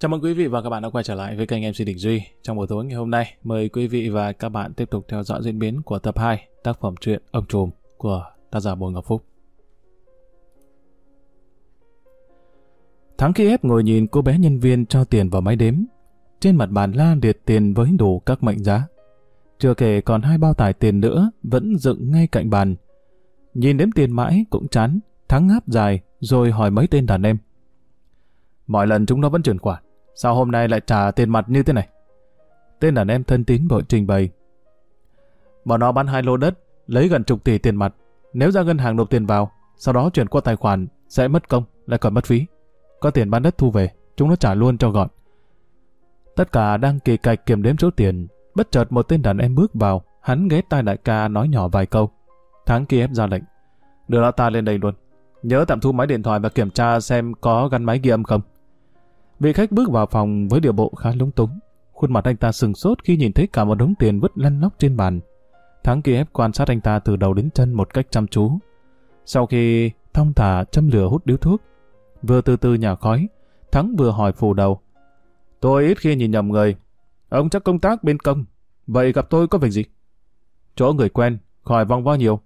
Chào mừng quý vị và các bạn đã quay trở lại với kênh MC Đình Duy. Trong buổi tối ngày hôm nay, mời quý vị và các bạn tiếp tục theo dõi diễn biến của tập 2 tác phẩm truyện Ông Trùm của tác giả Bùi Ngọc Phúc. Thắng khi ép ngồi nhìn cô bé nhân viên cho tiền vào máy đếm. Trên mặt bàn la liệt tiền với đủ các mệnh giá. Chưa kể còn hai bao tải tiền nữa vẫn dựng ngay cạnh bàn. Nhìn đếm tiền mãi cũng chán, Thắng ngáp dài rồi hỏi mấy tên đàn em. Mọi lần chúng nó vẫn chuyển khoản. Sao hôm nay lại trả tiền mặt như thế này? Tên đàn em thân tín vội trình bày. Bọn nó bán hai lô đất, lấy gần chục tỷ tiền mặt. Nếu ra ngân hàng nộp tiền vào, sau đó chuyển qua tài khoản, sẽ mất công, lại còn mất phí. Có tiền bán đất thu về, chúng nó trả luôn cho gọn. Tất cả đang kỳ cạch kiểm đếm số tiền, bất chợt một tên đàn em bước vào, hắn ghé tai đại ca nói nhỏ vài câu. Tháng kia ép ra lệnh. Đưa lão ta lên đây luôn. Nhớ tạm thu máy điện thoại và kiểm tra xem có gắn máy ghi âm không. Vị khách bước vào phòng với điệu bộ khá lúng túng. Khuôn mặt anh ta sừng sốt khi nhìn thấy cả một đống tiền vứt lăn lóc trên bàn. Thắng Kiev quan sát anh ta từ đầu đến chân một cách chăm chú. Sau khi thong thả châm lửa hút điếu thuốc, vừa từ từ nhả khói, Thắng vừa hỏi phù đầu. Tôi ít khi nhìn nhầm người. Ông chắc công tác bên công. Vậy gặp tôi có việc gì? Chỗ người quen, khỏi vòng vo nhiều.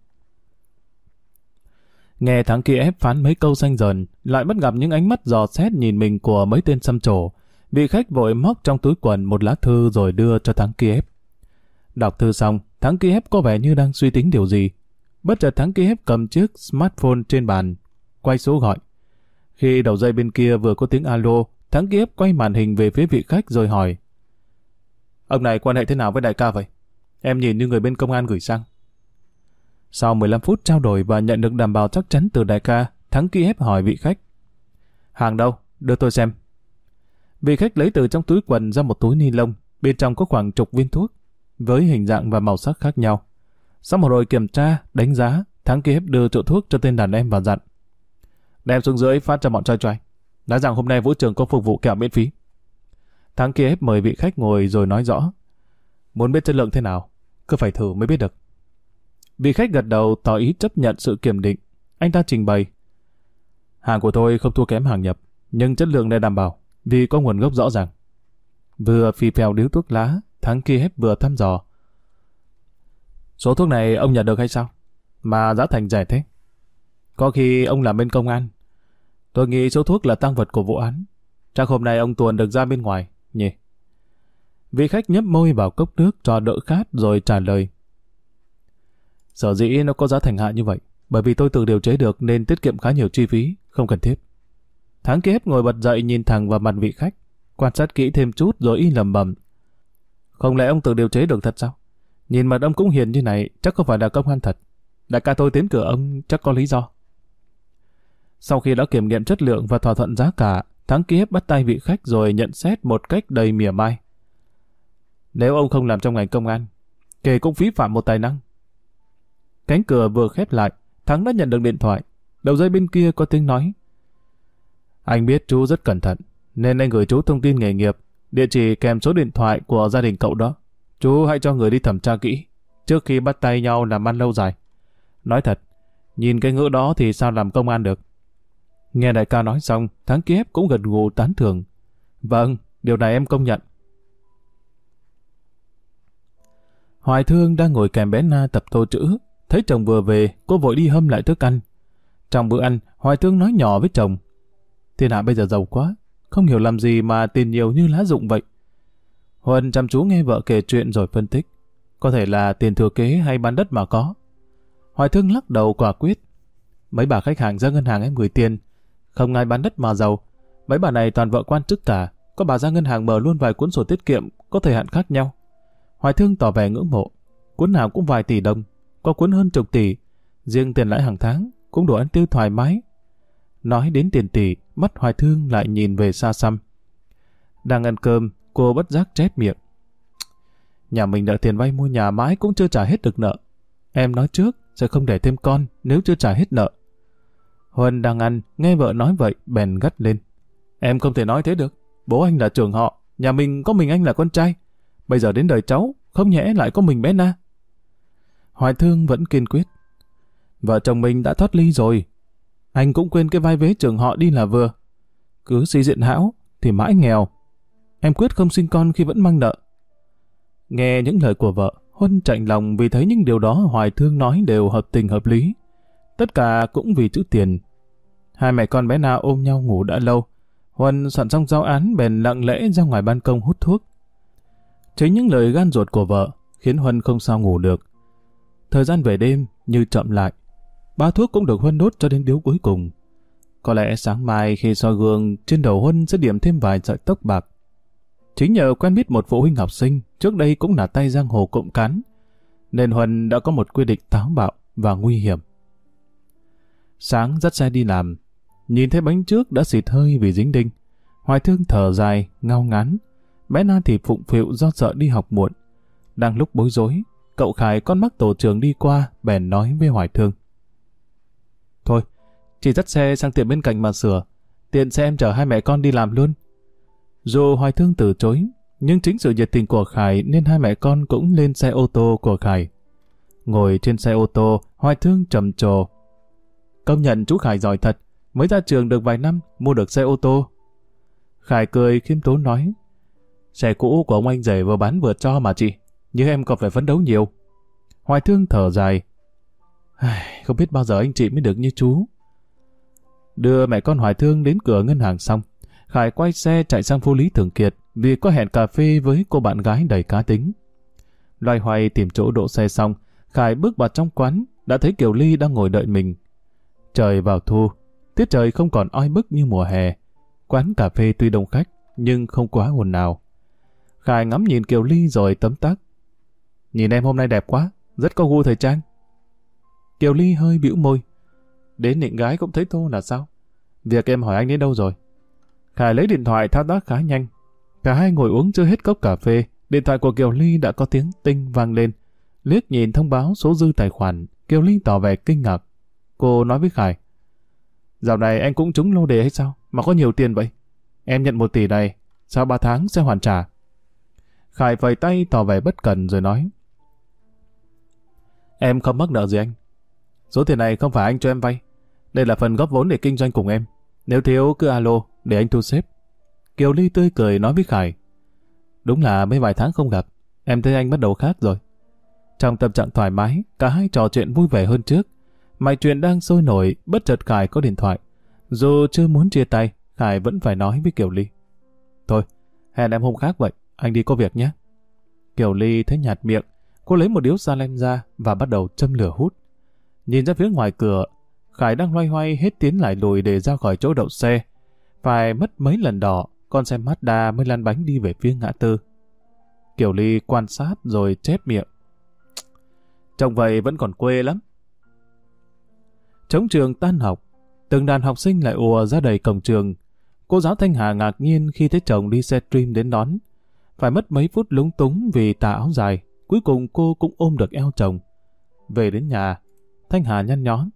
Nghe thằng kia ép phán mấy câu xanh dần, lại bắt gặp những ánh mắt dò xét nhìn mình của mấy tên xăm trổ. Vị khách vội móc trong túi quần một lá thư rồi đưa cho thằng kia ép. Đọc thư xong, thằng kia ép có vẻ như đang suy tính điều gì. Bất chợt thằng kia ép cầm chiếc smartphone trên bàn, quay số gọi. Khi đầu dây bên kia vừa có tiếng alo, thằng kia ép quay màn hình về phía vị khách rồi hỏi. Ông này quan hệ thế nào với đại ca vậy? Em nhìn như người bên công an gửi sang. Sau 15 phút trao đổi và nhận được đảm bảo chắc chắn từ đại ca, Thắng ký ép hỏi vị khách. Hàng đâu? Đưa tôi xem. Vị khách lấy từ trong túi quần ra một túi ni lông, bên trong có khoảng chục viên thuốc, với hình dạng và màu sắc khác nhau. Sau một hồi kiểm tra, đánh giá, Thắng ký ép đưa chỗ thuốc cho tên đàn em và dặn. Đem xuống dưới phát cho bọn trai trai. Nói rằng hôm nay vũ trường có phục vụ kẹo miễn phí. Thắng kia ép mời vị khách ngồi rồi nói rõ. Muốn biết chất lượng thế nào, cứ phải thử mới biết được. Vị khách gật đầu tỏ ý chấp nhận sự kiểm định. Anh ta trình bày. Hàng của tôi không thua kém hàng nhập, nhưng chất lượng này đảm bảo, vì có nguồn gốc rõ ràng. Vừa phì phèo điếu thuốc lá, thắng kia hết vừa thăm dò. Số thuốc này ông nhận được hay sao? Mà giá thành rẻ thế. Có khi ông làm bên công an. Tôi nghĩ số thuốc là tăng vật của vụ án. Chắc hôm nay ông tuần được ra bên ngoài, nhỉ? Vị khách nhấp môi vào cốc nước cho đỡ khát rồi trả lời. Sở dĩ nó có giá thành hạ như vậy, bởi vì tôi tự điều chế được nên tiết kiệm khá nhiều chi phí, không cần thiết. Tháng Kiếp ngồi bật dậy nhìn thẳng vào mặt vị khách, quan sát kỹ thêm chút rồi y lầm bầm. Không lẽ ông tự điều chế được thật sao? Nhìn mặt ông cũng hiền như này, chắc không phải là công an thật. Đại ca tôi tiến cửa ông chắc có lý do. Sau khi đã kiểm nghiệm chất lượng và thỏa thuận giá cả, Thắng Kiếp bắt tay vị khách rồi nhận xét một cách đầy mỉa mai. Nếu ông không làm trong ngành công an, kể cũng phí phạm một tài năng. Cánh cửa vừa khép lại, Thắng đã nhận được điện thoại. Đầu dây bên kia có tiếng nói. Anh biết chú rất cẩn thận, nên anh gửi chú thông tin nghề nghiệp, địa chỉ kèm số điện thoại của gia đình cậu đó. Chú hãy cho người đi thẩm tra kỹ, trước khi bắt tay nhau làm ăn lâu dài. Nói thật, nhìn cái ngữ đó thì sao làm công an được. Nghe đại ca nói xong, Thắng kiếp cũng gật gù tán thưởng. Vâng, điều này em công nhận. Hoài Thương đang ngồi kèm bé Na tập tô chữ, Thấy chồng vừa về, cô vội đi hâm lại thức ăn. Trong bữa ăn, Hoài Thương nói nhỏ với chồng. Thiên hạ bây giờ giàu quá, không hiểu làm gì mà tiền nhiều như lá rụng vậy. Huân chăm chú nghe vợ kể chuyện rồi phân tích. Có thể là tiền thừa kế hay bán đất mà có. Hoài Thương lắc đầu quả quyết. Mấy bà khách hàng ra ngân hàng em gửi tiền. Không ai bán đất mà giàu. Mấy bà này toàn vợ quan chức cả. Có bà ra ngân hàng mở luôn vài cuốn sổ tiết kiệm có thời hạn khác nhau. Hoài Thương tỏ vẻ ngưỡng mộ. Cuốn nào cũng vài tỷ đồng có cuốn hơn chục tỷ, riêng tiền lãi hàng tháng cũng đủ ăn tiêu thoải mái. Nói đến tiền tỷ, mắt hoài thương lại nhìn về xa xăm. Đang ăn cơm, cô bất giác chép miệng. Nhà mình nợ tiền vay mua nhà mãi cũng chưa trả hết được nợ. Em nói trước, sẽ không để thêm con nếu chưa trả hết nợ. Huân đang ăn, nghe vợ nói vậy, bèn gắt lên. Em không thể nói thế được. Bố anh là trưởng họ, nhà mình có mình anh là con trai. Bây giờ đến đời cháu, không nhẽ lại có mình bé Na. Hoài Thương vẫn kiên quyết. Vợ chồng mình đã thoát ly rồi. Anh cũng quên cái vai vế trường họ đi là vừa. Cứ xây diện hão thì mãi nghèo, em quyết không sinh con khi vẫn mang nợ. Nghe những lời của vợ, Huân chạnh lòng vì thấy những điều đó Hoài Thương nói đều hợp tình hợp lý. Tất cả cũng vì chữ tiền. Hai mẹ con bé Na ôm nhau ngủ đã lâu. Huân soạn xong giao án bèn lặng lẽ ra ngoài ban công hút thuốc. Chính những lời gan ruột của vợ khiến Huân không sao ngủ được. Thời gian về đêm như chậm lại. Ba thuốc cũng được Huân đốt cho đến điếu cuối cùng. Có lẽ sáng mai khi soi gương, trên đầu Huân sẽ điểm thêm vài sợi tóc bạc. Chính nhờ quen biết một phụ huynh học sinh, trước đây cũng là tay giang hồ cộng cán, nên Huân đã có một quy định táo bạo và nguy hiểm. Sáng dắt xe đi làm, nhìn thấy bánh trước đã xịt hơi vì dính đinh. Hoài thương thở dài, ngao ngán. Bé Na thì phụng phịu do sợ đi học muộn. Đang lúc bối rối, cậu Khải con mắt tổ trưởng đi qua, bèn nói với Hoài thương. Thôi, chỉ dắt xe sang tiệm bên cạnh mà sửa. Tiện xe em chở hai mẹ con đi làm luôn. Dù Hoài Thương từ chối, nhưng chính sự nhiệt tình của Khải nên hai mẹ con cũng lên xe ô tô của Khải. Ngồi trên xe ô tô, Hoài Thương trầm trồ. Công nhận chú Khải giỏi thật, mới ra trường được vài năm, mua được xe ô tô. Khải cười khiêm tốn nói, xe cũ của ông anh rể vừa bán vừa cho mà chị, nhưng em còn phải phấn đấu nhiều. Hoài Thương thở dài, không biết bao giờ anh chị mới được như chú. Đưa mẹ con Hoài Thương đến cửa ngân hàng xong, Khải quay xe chạy sang phố Lý Thường Kiệt vì có hẹn cà phê với cô bạn gái đầy cá tính. Loay hoay tìm chỗ đỗ xe xong, Khải bước vào trong quán, đã thấy Kiều Ly đang ngồi đợi mình. Trời vào thu, tiết trời không còn oi bức như mùa hè. Quán cà phê tuy đông khách, nhưng không quá ồn nào. Khải ngắm nhìn Kiều Ly rồi tấm tắc. Nhìn em hôm nay đẹp quá, rất có gu thời trang. Kiều Ly hơi bĩu môi. Đến nịnh gái cũng thấy thô là sao? Việc em hỏi anh đến đâu rồi? Khải lấy điện thoại thao tác khá nhanh. Cả hai ngồi uống chưa hết cốc cà phê, điện thoại của Kiều Ly đã có tiếng tinh vang lên. Liếc nhìn thông báo số dư tài khoản, Kiều Ly tỏ vẻ kinh ngạc. Cô nói với Khải. Dạo này anh cũng trúng lô đề hay sao? Mà có nhiều tiền vậy? Em nhận một tỷ này, sau ba tháng sẽ hoàn trả. Khải vầy tay tỏ vẻ bất cần rồi nói. Em không mắc nợ gì anh. Số tiền này không phải anh cho em vay. Đây là phần góp vốn để kinh doanh cùng em. Nếu thiếu cứ alo, để anh thu xếp. Kiều Ly tươi cười nói với Khải. Đúng là mấy vài tháng không gặp, em thấy anh bắt đầu khác rồi. Trong tâm trạng thoải mái, cả hai trò chuyện vui vẻ hơn trước. Mạch chuyện đang sôi nổi, bất chợt Khải có điện thoại. Dù chưa muốn chia tay, Khải vẫn phải nói với Kiều Ly. Thôi, hẹn em hôm khác vậy, anh đi có việc nhé. Kiều Ly thấy nhạt miệng, cô lấy một điếu xa lem ra và bắt đầu châm lửa hút. Nhìn ra phía ngoài cửa, Khải đang loay hoay hết tiến lại lùi để ra khỏi chỗ đậu xe. Phải mất mấy lần đỏ, con xe Mazda mới lăn bánh đi về phía ngã tư. Kiều Ly quan sát rồi chép miệng. Trông vậy vẫn còn quê lắm. Chống trường tan học, từng đàn học sinh lại ùa ra đầy cổng trường. Cô giáo Thanh Hà ngạc nhiên khi thấy chồng đi xe stream đến đón. Phải mất mấy phút lúng túng vì tà áo dài, cuối cùng cô cũng ôm được eo chồng. Về đến nhà, Thanh Hà nhăn nhó.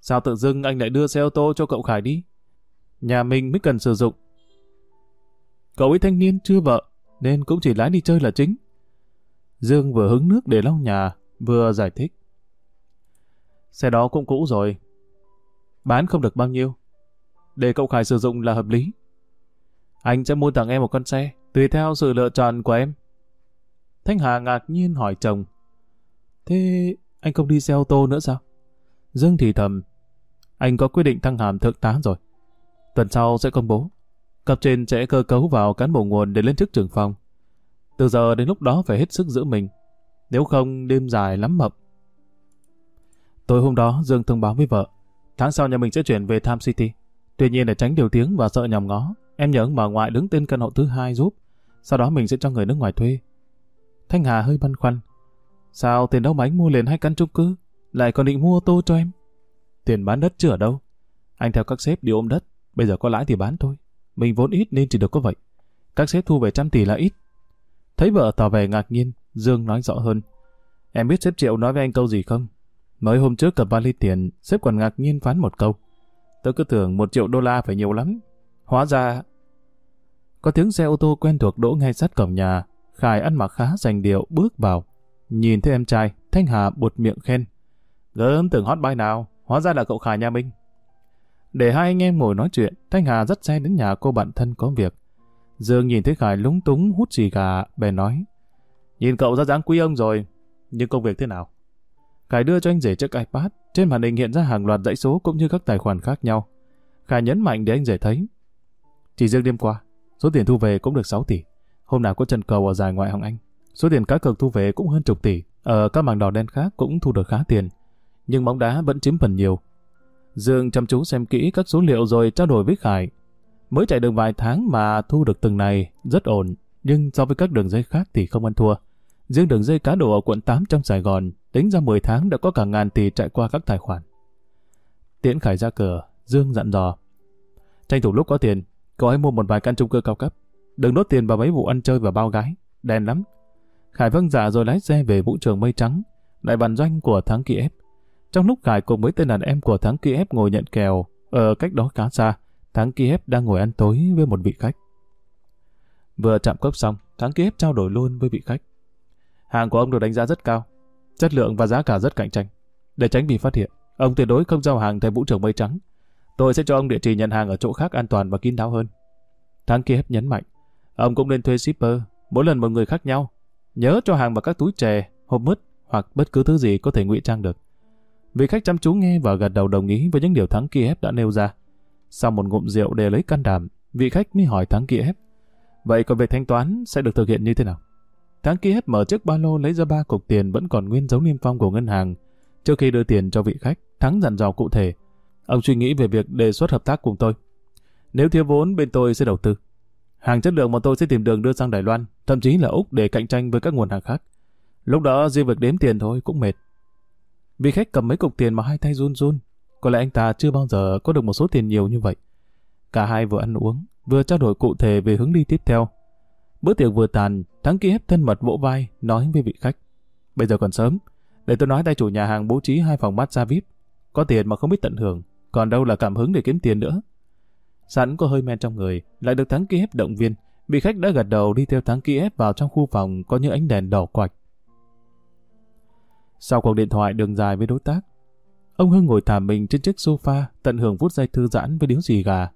Sao tự dưng anh lại đưa xe ô tô cho cậu Khải đi? Nhà mình mới cần sử dụng. Cậu ấy thanh niên chưa vợ, nên cũng chỉ lái đi chơi là chính. Dương vừa hứng nước để lau nhà, vừa giải thích. Xe đó cũng cũ rồi. Bán không được bao nhiêu. Để cậu Khải sử dụng là hợp lý. Anh sẽ mua tặng em một con xe, tùy theo sự lựa chọn của em. Thanh Hà ngạc nhiên hỏi chồng. Thế anh không đi xe ô tô nữa sao? Dương thì thầm. Anh có quyết định thăng hàm thượng tá rồi. Tuần sau sẽ công bố. Cấp trên sẽ cơ cấu vào cán bộ nguồn để lên chức trưởng phòng. Từ giờ đến lúc đó phải hết sức giữ mình. Nếu không, đêm dài lắm mập. Tối hôm đó, Dương thông báo với vợ. Tháng sau nhà mình sẽ chuyển về Tham City. Tuy nhiên để tránh điều tiếng và sợ nhầm ngó, em nhớ ông bà ngoại đứng tên căn hộ thứ hai giúp. Sau đó mình sẽ cho người nước ngoài thuê. Thanh Hà hơi băn khoăn. Sao tiền đâu mà anh mua liền hai căn chung cư? Lại còn định mua ô tô cho em? Tiền bán đất chưa ở đâu? Anh theo các sếp đi ôm đất. Bây giờ có lãi thì bán thôi. Mình vốn ít nên chỉ được có vậy. Các sếp thu về trăm tỷ là ít. Thấy vợ tỏ vẻ ngạc nhiên, Dương nói rõ hơn. Em biết sếp Triệu nói với anh câu gì không? Mới hôm trước cầm vali tiền, sếp còn ngạc nhiên phán một câu. Tôi cứ tưởng một triệu đô la phải nhiều lắm. Hóa ra... Có tiếng xe ô tô quen thuộc đỗ ngay sát cổng nhà. Khải ăn mặc khá dành điệu bước vào. Nhìn thấy em trai, Thanh Hà buột miệng khen. Gớm tưởng hot boy nào, hóa ra là cậu Khải nhà mình. Để hai anh em ngồi nói chuyện, Thanh Hà dắt xe đến nhà cô bạn thân có việc. Dương nhìn thấy Khải lúng túng hút xì gà, bèn nói. Nhìn cậu ra dáng quý ông rồi, nhưng công việc thế nào? Khải đưa cho anh rể chiếc iPad, trên màn hình hiện ra hàng loạt dãy số cũng như các tài khoản khác nhau. Khải nhấn mạnh để anh rể thấy. Chỉ riêng đêm qua, số tiền thu về cũng được 6 tỷ. Hôm nào có trận cầu ở giải ngoại hạng Anh. Số tiền cá cược thu về cũng hơn chục tỷ. Ở các mảng đỏ đen khác cũng thu được khá tiền. Nhưng bóng đá vẫn chiếm phần nhiều. Dương chăm chú xem kỹ các số liệu rồi trao đổi với Khải. Mới chạy được vài tháng mà thu được từng này rất ổn, nhưng so với các đường dây khác thì không ăn thua. Riêng đường dây cá độ ở quận 8 trong Sài Gòn, tính ra 10 tháng đã có cả ngàn tỷ chạy qua các tài khoản. Tiễn Khải ra cửa, Dương dặn dò. Tranh thủ lúc có tiền, cậu hãy mua một vài căn chung cư cao cấp. Đừng đốt tiền vào mấy vụ ăn chơi và bao gái, đen lắm. Khải vâng dạ rồi lái xe về vũ trường mây trắng, đại bản doanh của Thắng Kiev. Trong lúc Khải cùng với tên đàn em của Thắng Kiev ngồi nhận kèo, ở cách đó khá xa, Thắng Kiev đang ngồi ăn tối với một vị khách. Vừa chạm cốc xong, Thắng Kiev trao đổi luôn với vị khách. Hàng của ông được đánh giá rất cao, chất lượng và giá cả rất cạnh tranh. Để tránh bị phát hiện, ông tuyệt đối không giao hàng tại vũ trường mây trắng. Tôi sẽ cho ông địa chỉ nhận hàng ở chỗ khác an toàn và kín đáo hơn. Thắng Kiev nhấn mạnh, ông cũng nên thuê shipper, mỗi lần một người khác nhau. Nhớ cho hàng vào các túi chè, hộp mứt hoặc bất cứ thứ gì có thể ngụy trang được. Vị khách chăm chú nghe và gật đầu đồng ý với những điều Thắng Kiev đã nêu ra. Sau một ngụm rượu để lấy can đảm, vị khách mới hỏi Thắng Kiev. Vậy còn việc thanh toán sẽ được thực hiện như thế nào? Thắng Kiev mở chiếc ba lô lấy ra ba cục tiền vẫn còn nguyên dấu niêm phong của ngân hàng. Trước khi đưa tiền cho vị khách, Thắng dặn dò cụ thể. Ông suy nghĩ về việc đề xuất hợp tác cùng tôi. Nếu thiếu vốn, bên tôi sẽ đầu tư. Hàng chất lượng mà tôi sẽ tìm đường đưa sang Đài Loan, thậm chí là Úc để cạnh tranh với các nguồn hàng khác. Lúc đó riêng việc đếm tiền thôi cũng mệt. Vị khách cầm mấy cục tiền mà hai tay run run. Có lẽ anh ta chưa bao giờ có được một số tiền nhiều như vậy. Cả hai vừa ăn uống, vừa trao đổi cụ thể về hướng đi tiếp theo. Bữa tiệc vừa tàn, Thắng ký thân mật vỗ vai, nói với vị khách. Bây giờ còn sớm, để tôi nói tay chủ nhà hàng bố trí hai phòng massage VIP. Có tiền mà không biết tận hưởng, còn đâu là cảm hứng để kiếm tiền nữa. Sẵn có hơi men trong người, lại được Thắng ký động viên, vị khách đã gật đầu đi theo Thắng ký vào trong khu phòng có những ánh đèn đỏ quạch. Sau cuộc điện thoại đường dài với đối tác, ông Hưng ngồi thả mình trên chiếc sofa tận hưởng phút giây thư giãn với điếu xì gà.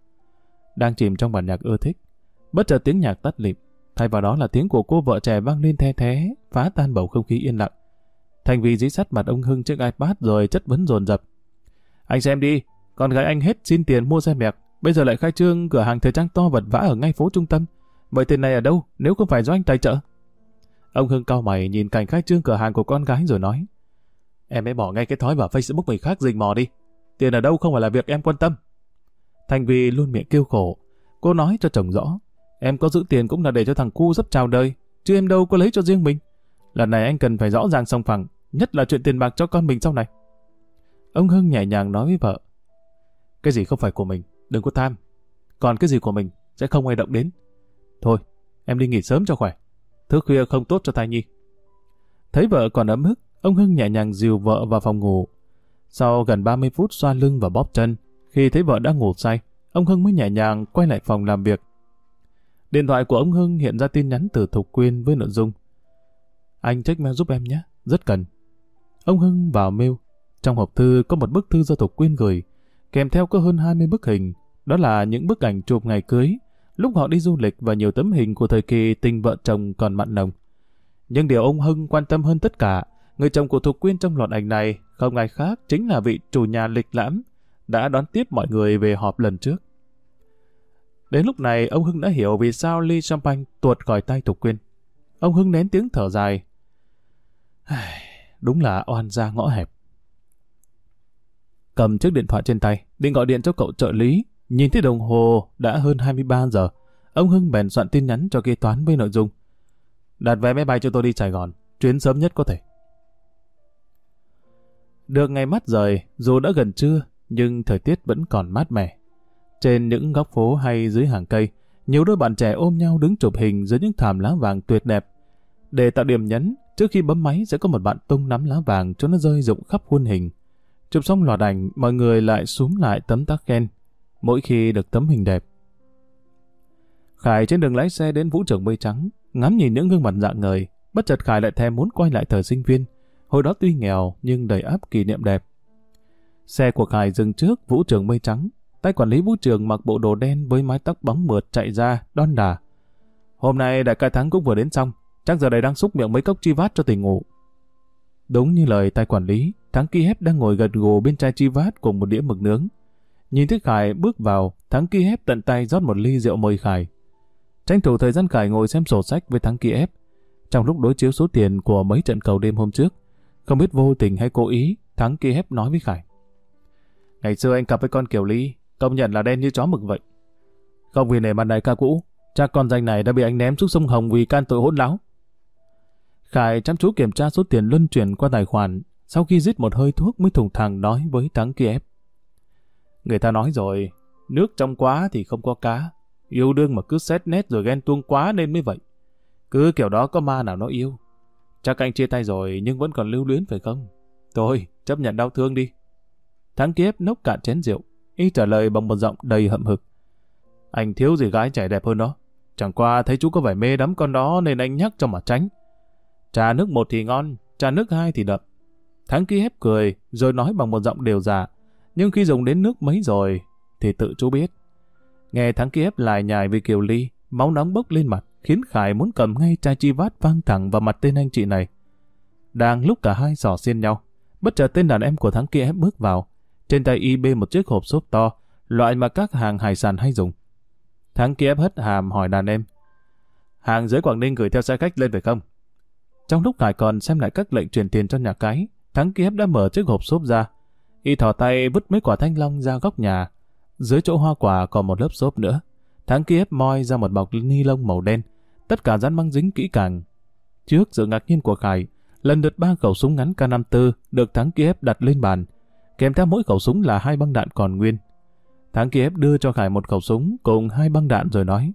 Đang chìm trong bản nhạc ưa thích, bất chợt tiếng nhạc tắt lịm, thay vào đó là tiếng của cô vợ trẻ vang lên the thế, phá tan bầu không khí yên lặng. Thành vì dí sắt mặt ông Hưng chiếc iPad rồi chất vấn dồn dập. Anh xem đi, con gái anh hết xin tiền mua xe mẹc, bây giờ lại khai trương cửa hàng thời trang to vật vã ở ngay phố trung tâm. Vậy tiền này ở đâu nếu không phải do anh tài trợ? Ông Hưng cao mày nhìn cảnh khai trương cửa hàng của con gái rồi nói. Em hãy bỏ ngay cái thói vào Facebook người khác rình mò đi. Tiền ở đâu không phải là việc em quan tâm. Thành vì luôn miệng kêu khổ. Cô nói cho chồng rõ. Em có giữ tiền cũng là để cho thằng cu dấp chào đời. Chứ em đâu có lấy cho riêng mình. Lần này anh cần phải rõ ràng song phẳng. Nhất là chuyện tiền bạc cho con mình sau này. Ông Hưng nhẹ nhàng nói với vợ. Cái gì không phải của mình, đừng có tham. Còn cái gì của mình, sẽ không ai động đến. Thôi, em đi nghỉ sớm cho khỏe. Thức khuya không tốt cho thai nhi. Thấy vợ còn ấm ức, Ông Hưng nhẹ nhàng dìu vợ vào phòng ngủ. Sau gần 30 phút xoa lưng và bóp chân, khi thấy vợ đã ngủ say, ông Hưng mới nhẹ nhàng quay lại phòng làm việc. Điện thoại của ông Hưng hiện ra tin nhắn từ Thục Quyên với nội dung Anh check mail giúp em nhé, rất cần. Ông Hưng vào mail. Trong hộp thư có một bức thư do Thục Quyên gửi, kèm theo có hơn 20 bức hình. Đó là những bức ảnh chụp ngày cưới, lúc họ đi du lịch và nhiều tấm hình của thời kỳ tình vợ chồng còn mặn nồng. Nhưng điều ông Hưng quan tâm hơn tất cả Người chồng của Thục Quyên trong loạt ảnh này không ai khác chính là vị chủ nhà lịch lãm đã đón tiếp mọi người về họp lần trước. Đến lúc này, ông Hưng đã hiểu vì sao ly champagne tuột khỏi tay Thục Quyên. Ông Hưng nén tiếng thở dài. Đúng là oan ra ngõ hẹp. Cầm chiếc điện thoại trên tay, định gọi điện cho cậu trợ lý. Nhìn thấy đồng hồ đã hơn 23 giờ. Ông Hưng bèn soạn tin nhắn cho kế toán với nội dung. Đặt vé máy bay cho tôi đi Sài Gòn, chuyến sớm nhất có thể. Được ngày mắt rời, dù đã gần trưa, nhưng thời tiết vẫn còn mát mẻ. Trên những góc phố hay dưới hàng cây, nhiều đôi bạn trẻ ôm nhau đứng chụp hình dưới những thảm lá vàng tuyệt đẹp. Để tạo điểm nhấn, trước khi bấm máy sẽ có một bạn tung nắm lá vàng cho nó rơi rụng khắp khuôn hình. Chụp xong loạt ảnh, mọi người lại xuống lại tấm tắc khen, mỗi khi được tấm hình đẹp. Khải trên đường lái xe đến vũ trường mây trắng, ngắm nhìn những gương mặt dạng người, bất chợt Khải lại thèm muốn quay lại thời sinh viên, Hồi đó tuy nghèo nhưng đầy áp kỷ niệm đẹp. Xe của Khải dừng trước vũ trường mây trắng. Tay quản lý vũ trường mặc bộ đồ đen với mái tóc bóng mượt chạy ra, đon đà. Hôm nay đại ca Thắng cũng vừa đến xong, chắc giờ đây đang xúc miệng mấy cốc chi vát cho tỉnh ngủ. Đúng như lời tay quản lý, Thắng kiev Hép đang ngồi gật gù bên chai chi vát cùng một đĩa mực nướng. Nhìn thấy Khải bước vào, Thắng Ki ép tận tay rót một ly rượu mời Khải. Tranh thủ thời gian Khải ngồi xem sổ sách với Thắng Ki ép. Trong lúc đối chiếu số tiền của mấy trận cầu đêm hôm trước, không biết vô tình hay cố ý, Thắng Ki ép nói với Khải. Ngày xưa anh cặp với con Kiều Ly, công nhận là đen như chó mực vậy. Không vì nể mặt đại ca cũ, cha con danh này đã bị anh ném xuống sông Hồng vì can tội hỗn láo. Khải chăm chú kiểm tra số tiền luân chuyển qua tài khoản, sau khi rít một hơi thuốc mới thùng thẳng nói với Thắng Kiev. Người ta nói rồi, nước trong quá thì không có cá, yêu đương mà cứ xét nét rồi ghen tuông quá nên mới vậy. Cứ kiểu đó có ma nào nó yêu. Chắc anh chia tay rồi nhưng vẫn còn lưu luyến phải không? Thôi, chấp nhận đau thương đi. Thắng kiếp nốc cạn chén rượu, y trả lời bằng một giọng đầy hậm hực. Anh thiếu gì gái trẻ đẹp hơn đó. Chẳng qua thấy chú có vẻ mê đắm con đó nên anh nhắc cho mà tránh. Trà nước một thì ngon, trà nước hai thì đậm. Thắng ký hép cười, rồi nói bằng một giọng đều giả. Nhưng khi dùng đến nước mấy rồi, thì tự chú biết. Nghe Thắng Kiev hép lại nhài vì Kiều Ly, máu nóng bốc lên mặt, khiến Khải muốn cầm ngay chai chi vát vang thẳng vào mặt tên anh chị này. Đang lúc cả hai sò xiên nhau, bất chợt tên đàn em của Thắng kia ép bước vào. Trên tay y bê một chiếc hộp xốp to, loại mà các hàng hải sản hay dùng. Thắng kia ép hất hàm hỏi đàn em. Hàng dưới Quảng Ninh gửi theo xe khách lên phải không? Trong lúc Khải còn xem lại các lệnh truyền tiền cho nhà cái, Thắng Kiev đã mở chiếc hộp xốp ra. Y thò tay vứt mấy quả thanh long ra góc nhà. Dưới chỗ hoa quả còn một lớp xốp nữa. Tháng Kiếp moi ra một bọc ni lông màu đen. Tất cả dán băng dính kỹ càng. Trước sự ngạc nhiên của Khải, lần lượt ba khẩu súng ngắn K54 được Thắng Kiếp đặt lên bàn. Kèm theo mỗi khẩu súng là hai băng đạn còn nguyên. Thắng Kiếp đưa cho Khải một khẩu súng cùng hai băng đạn rồi nói.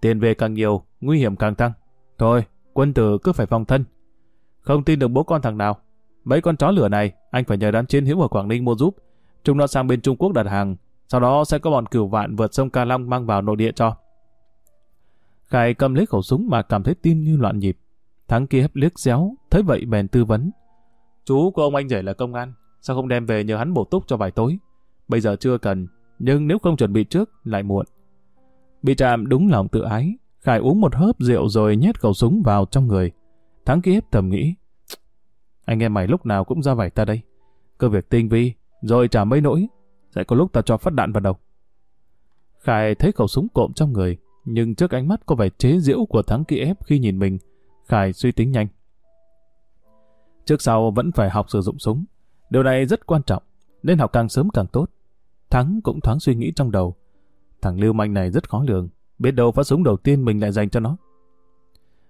Tiền về càng nhiều, nguy hiểm càng tăng. Thôi, quân tử cứ phải phòng thân. Không tin được bố con thằng nào. Mấy con chó lửa này, anh phải nhờ đám chiến hữu ở Quảng Ninh mua giúp. Chúng nó sang bên Trung Quốc đặt hàng, sau đó sẽ có bọn cửu vạn vượt sông Ca Long mang vào nội địa cho. Khải cầm lấy khẩu súng mà cảm thấy tim như loạn nhịp. Thắng kia hấp liếc xéo, thấy vậy bèn tư vấn. Chú của ông anh rể là công an, sao không đem về nhờ hắn bổ túc cho vài tối? Bây giờ chưa cần, nhưng nếu không chuẩn bị trước, lại muộn. Bị chạm đúng lòng tự ái, Khải uống một hớp rượu rồi nhét khẩu súng vào trong người. Thắng kiếp thầm nghĩ. Anh em mày lúc nào cũng ra vải ta đây. Cơ việc tinh vi, rồi trả mấy nỗi. Sẽ có lúc ta cho phát đạn vào đầu. Khải thấy khẩu súng cộm trong người, nhưng trước ánh mắt có vẻ chế giễu của thắng kỹ ép khi nhìn mình, Khải suy tính nhanh. Trước sau vẫn phải học sử dụng súng. Điều này rất quan trọng, nên học càng sớm càng tốt. Thắng cũng thoáng suy nghĩ trong đầu. Thằng lưu manh này rất khó lường. Biết đâu phát súng đầu tiên mình lại dành cho nó.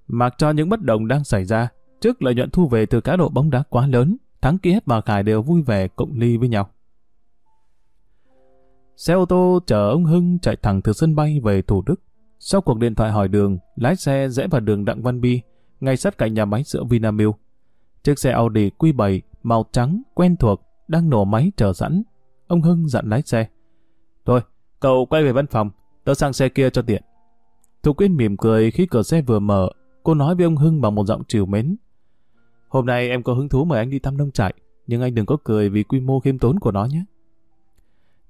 Mặc cho những bất đồng đang xảy ra, trước lợi nhuận thu về từ cá độ bóng đá quá lớn, Thắng Ký và Khải đều vui vẻ cộng ly với nhau. Xe ô tô chở ông Hưng chạy thẳng từ sân bay về Thủ Đức. Sau cuộc điện thoại hỏi đường, lái xe rẽ vào đường Đặng Văn Bi, ngay sát cạnh nhà máy sữa Vinamilk. Chiếc xe Audi Q7 màu trắng quen thuộc đang nổ máy chờ sẵn. Ông Hưng dặn lái xe. Thôi, cậu quay về văn phòng, tớ sang xe kia cho tiện. Thục Quyên mỉm cười khi cửa xe vừa mở, cô nói với ông Hưng bằng một giọng trìu mến. Hôm nay em có hứng thú mời anh đi thăm nông trại, nhưng anh đừng có cười vì quy mô khiêm tốn của nó nhé.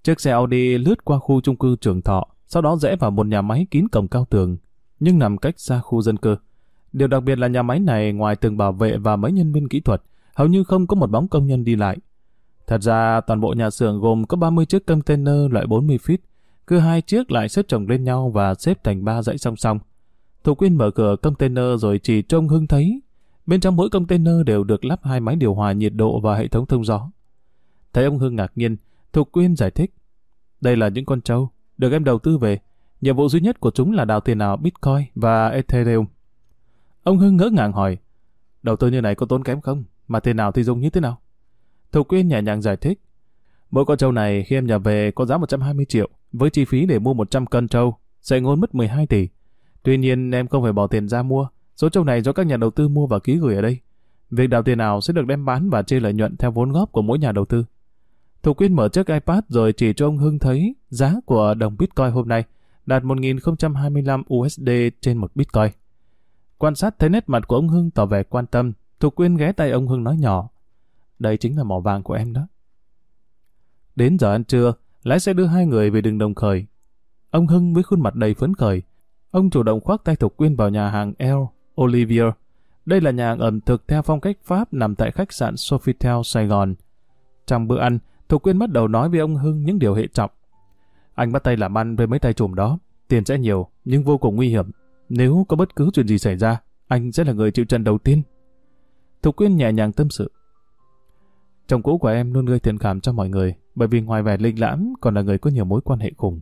Chiếc xe Audi lướt qua khu trung cư Trường Thọ, sau đó rẽ vào một nhà máy kín cổng cao tường, nhưng nằm cách xa khu dân cư. Điều đặc biệt là nhà máy này ngoài tường bảo vệ và mấy nhân viên kỹ thuật, hầu như không có một bóng công nhân đi lại. Thật ra toàn bộ nhà xưởng gồm có 30 chiếc container loại 40 feet, cứ hai chiếc lại xếp chồng lên nhau và xếp thành ba dãy song song. Thủ Quyên mở cửa container rồi chỉ trông Hưng thấy. Bên trong mỗi container đều được lắp hai máy điều hòa nhiệt độ và hệ thống thông gió. Thấy ông Hưng ngạc nhiên, Thục Quyên giải thích. Đây là những con trâu, được em đầu tư về. Nhiệm vụ duy nhất của chúng là đào tiền ảo Bitcoin và Ethereum. Ông Hưng ngỡ ngàng hỏi, đầu tư như này có tốn kém không? Mà tiền nào thì dùng như thế nào? Thục Quyên nhẹ nhàng giải thích. Mỗi con trâu này khi em nhập về có giá 120 triệu, với chi phí để mua 100 cân trâu, sẽ ngôn mất 12 tỷ. Tuy nhiên em không phải bỏ tiền ra mua, số trâu này do các nhà đầu tư mua và ký gửi ở đây. Việc đào tiền nào sẽ được đem bán và chia lợi nhuận theo vốn góp của mỗi nhà đầu tư. Thủ Quyên mở chiếc iPad rồi chỉ cho ông Hưng thấy giá của đồng Bitcoin hôm nay đạt 1.025 USD trên một Bitcoin. Quan sát thấy nét mặt của ông Hưng tỏ vẻ quan tâm, Thủ Quyên ghé tay ông Hưng nói nhỏ. Đây chính là mỏ vàng của em đó. Đến giờ ăn trưa, lái xe đưa hai người về đường đồng khởi. Ông Hưng với khuôn mặt đầy phấn khởi. ông chủ động khoác tay Thục Quyên vào nhà hàng L. Olivier. Đây là nhà hàng ẩm thực theo phong cách Pháp nằm tại khách sạn Sofitel Sài Gòn. Trong bữa ăn, Thục Quyên bắt đầu nói với ông Hưng những điều hệ trọng. Anh bắt tay làm ăn với mấy tay trùm đó, tiền sẽ nhiều, nhưng vô cùng nguy hiểm. Nếu có bất cứ chuyện gì xảy ra, anh sẽ là người chịu trận đầu tiên. Thục Quyên nhẹ nhàng tâm sự. Chồng cũ của em luôn gây thiện cảm cho mọi người, bởi vì ngoài vẻ linh lãm còn là người có nhiều mối quan hệ khủng.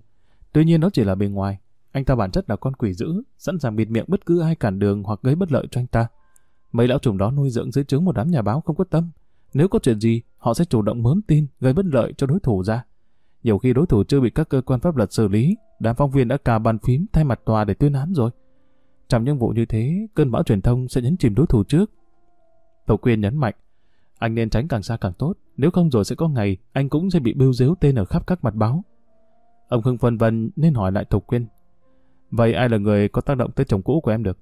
Tuy nhiên nó chỉ là bề ngoài. Anh ta bản chất là con quỷ dữ, sẵn sàng bịt miệng bất cứ ai cản đường hoặc gây bất lợi cho anh ta. Mấy lão trùng đó nuôi dưỡng dưới trướng một đám nhà báo không có tâm. Nếu có chuyện gì, họ sẽ chủ động mớm tin, gây bất lợi cho đối thủ ra. Nhiều khi đối thủ chưa bị các cơ quan pháp luật xử lý, đám phóng viên đã cà bàn phím thay mặt tòa để tuyên án rồi. Trong những vụ như thế, cơn bão truyền thông sẽ nhấn chìm đối thủ trước. Tổ quyền nhấn mạnh, anh nên tránh càng xa càng tốt, nếu không rồi sẽ có ngày anh cũng sẽ bị bêu dếu tên ở khắp các mặt báo. Ông Hưng phân vân nên hỏi lại Thục Quyên. Vậy ai là người có tác động tới chồng cũ của em được?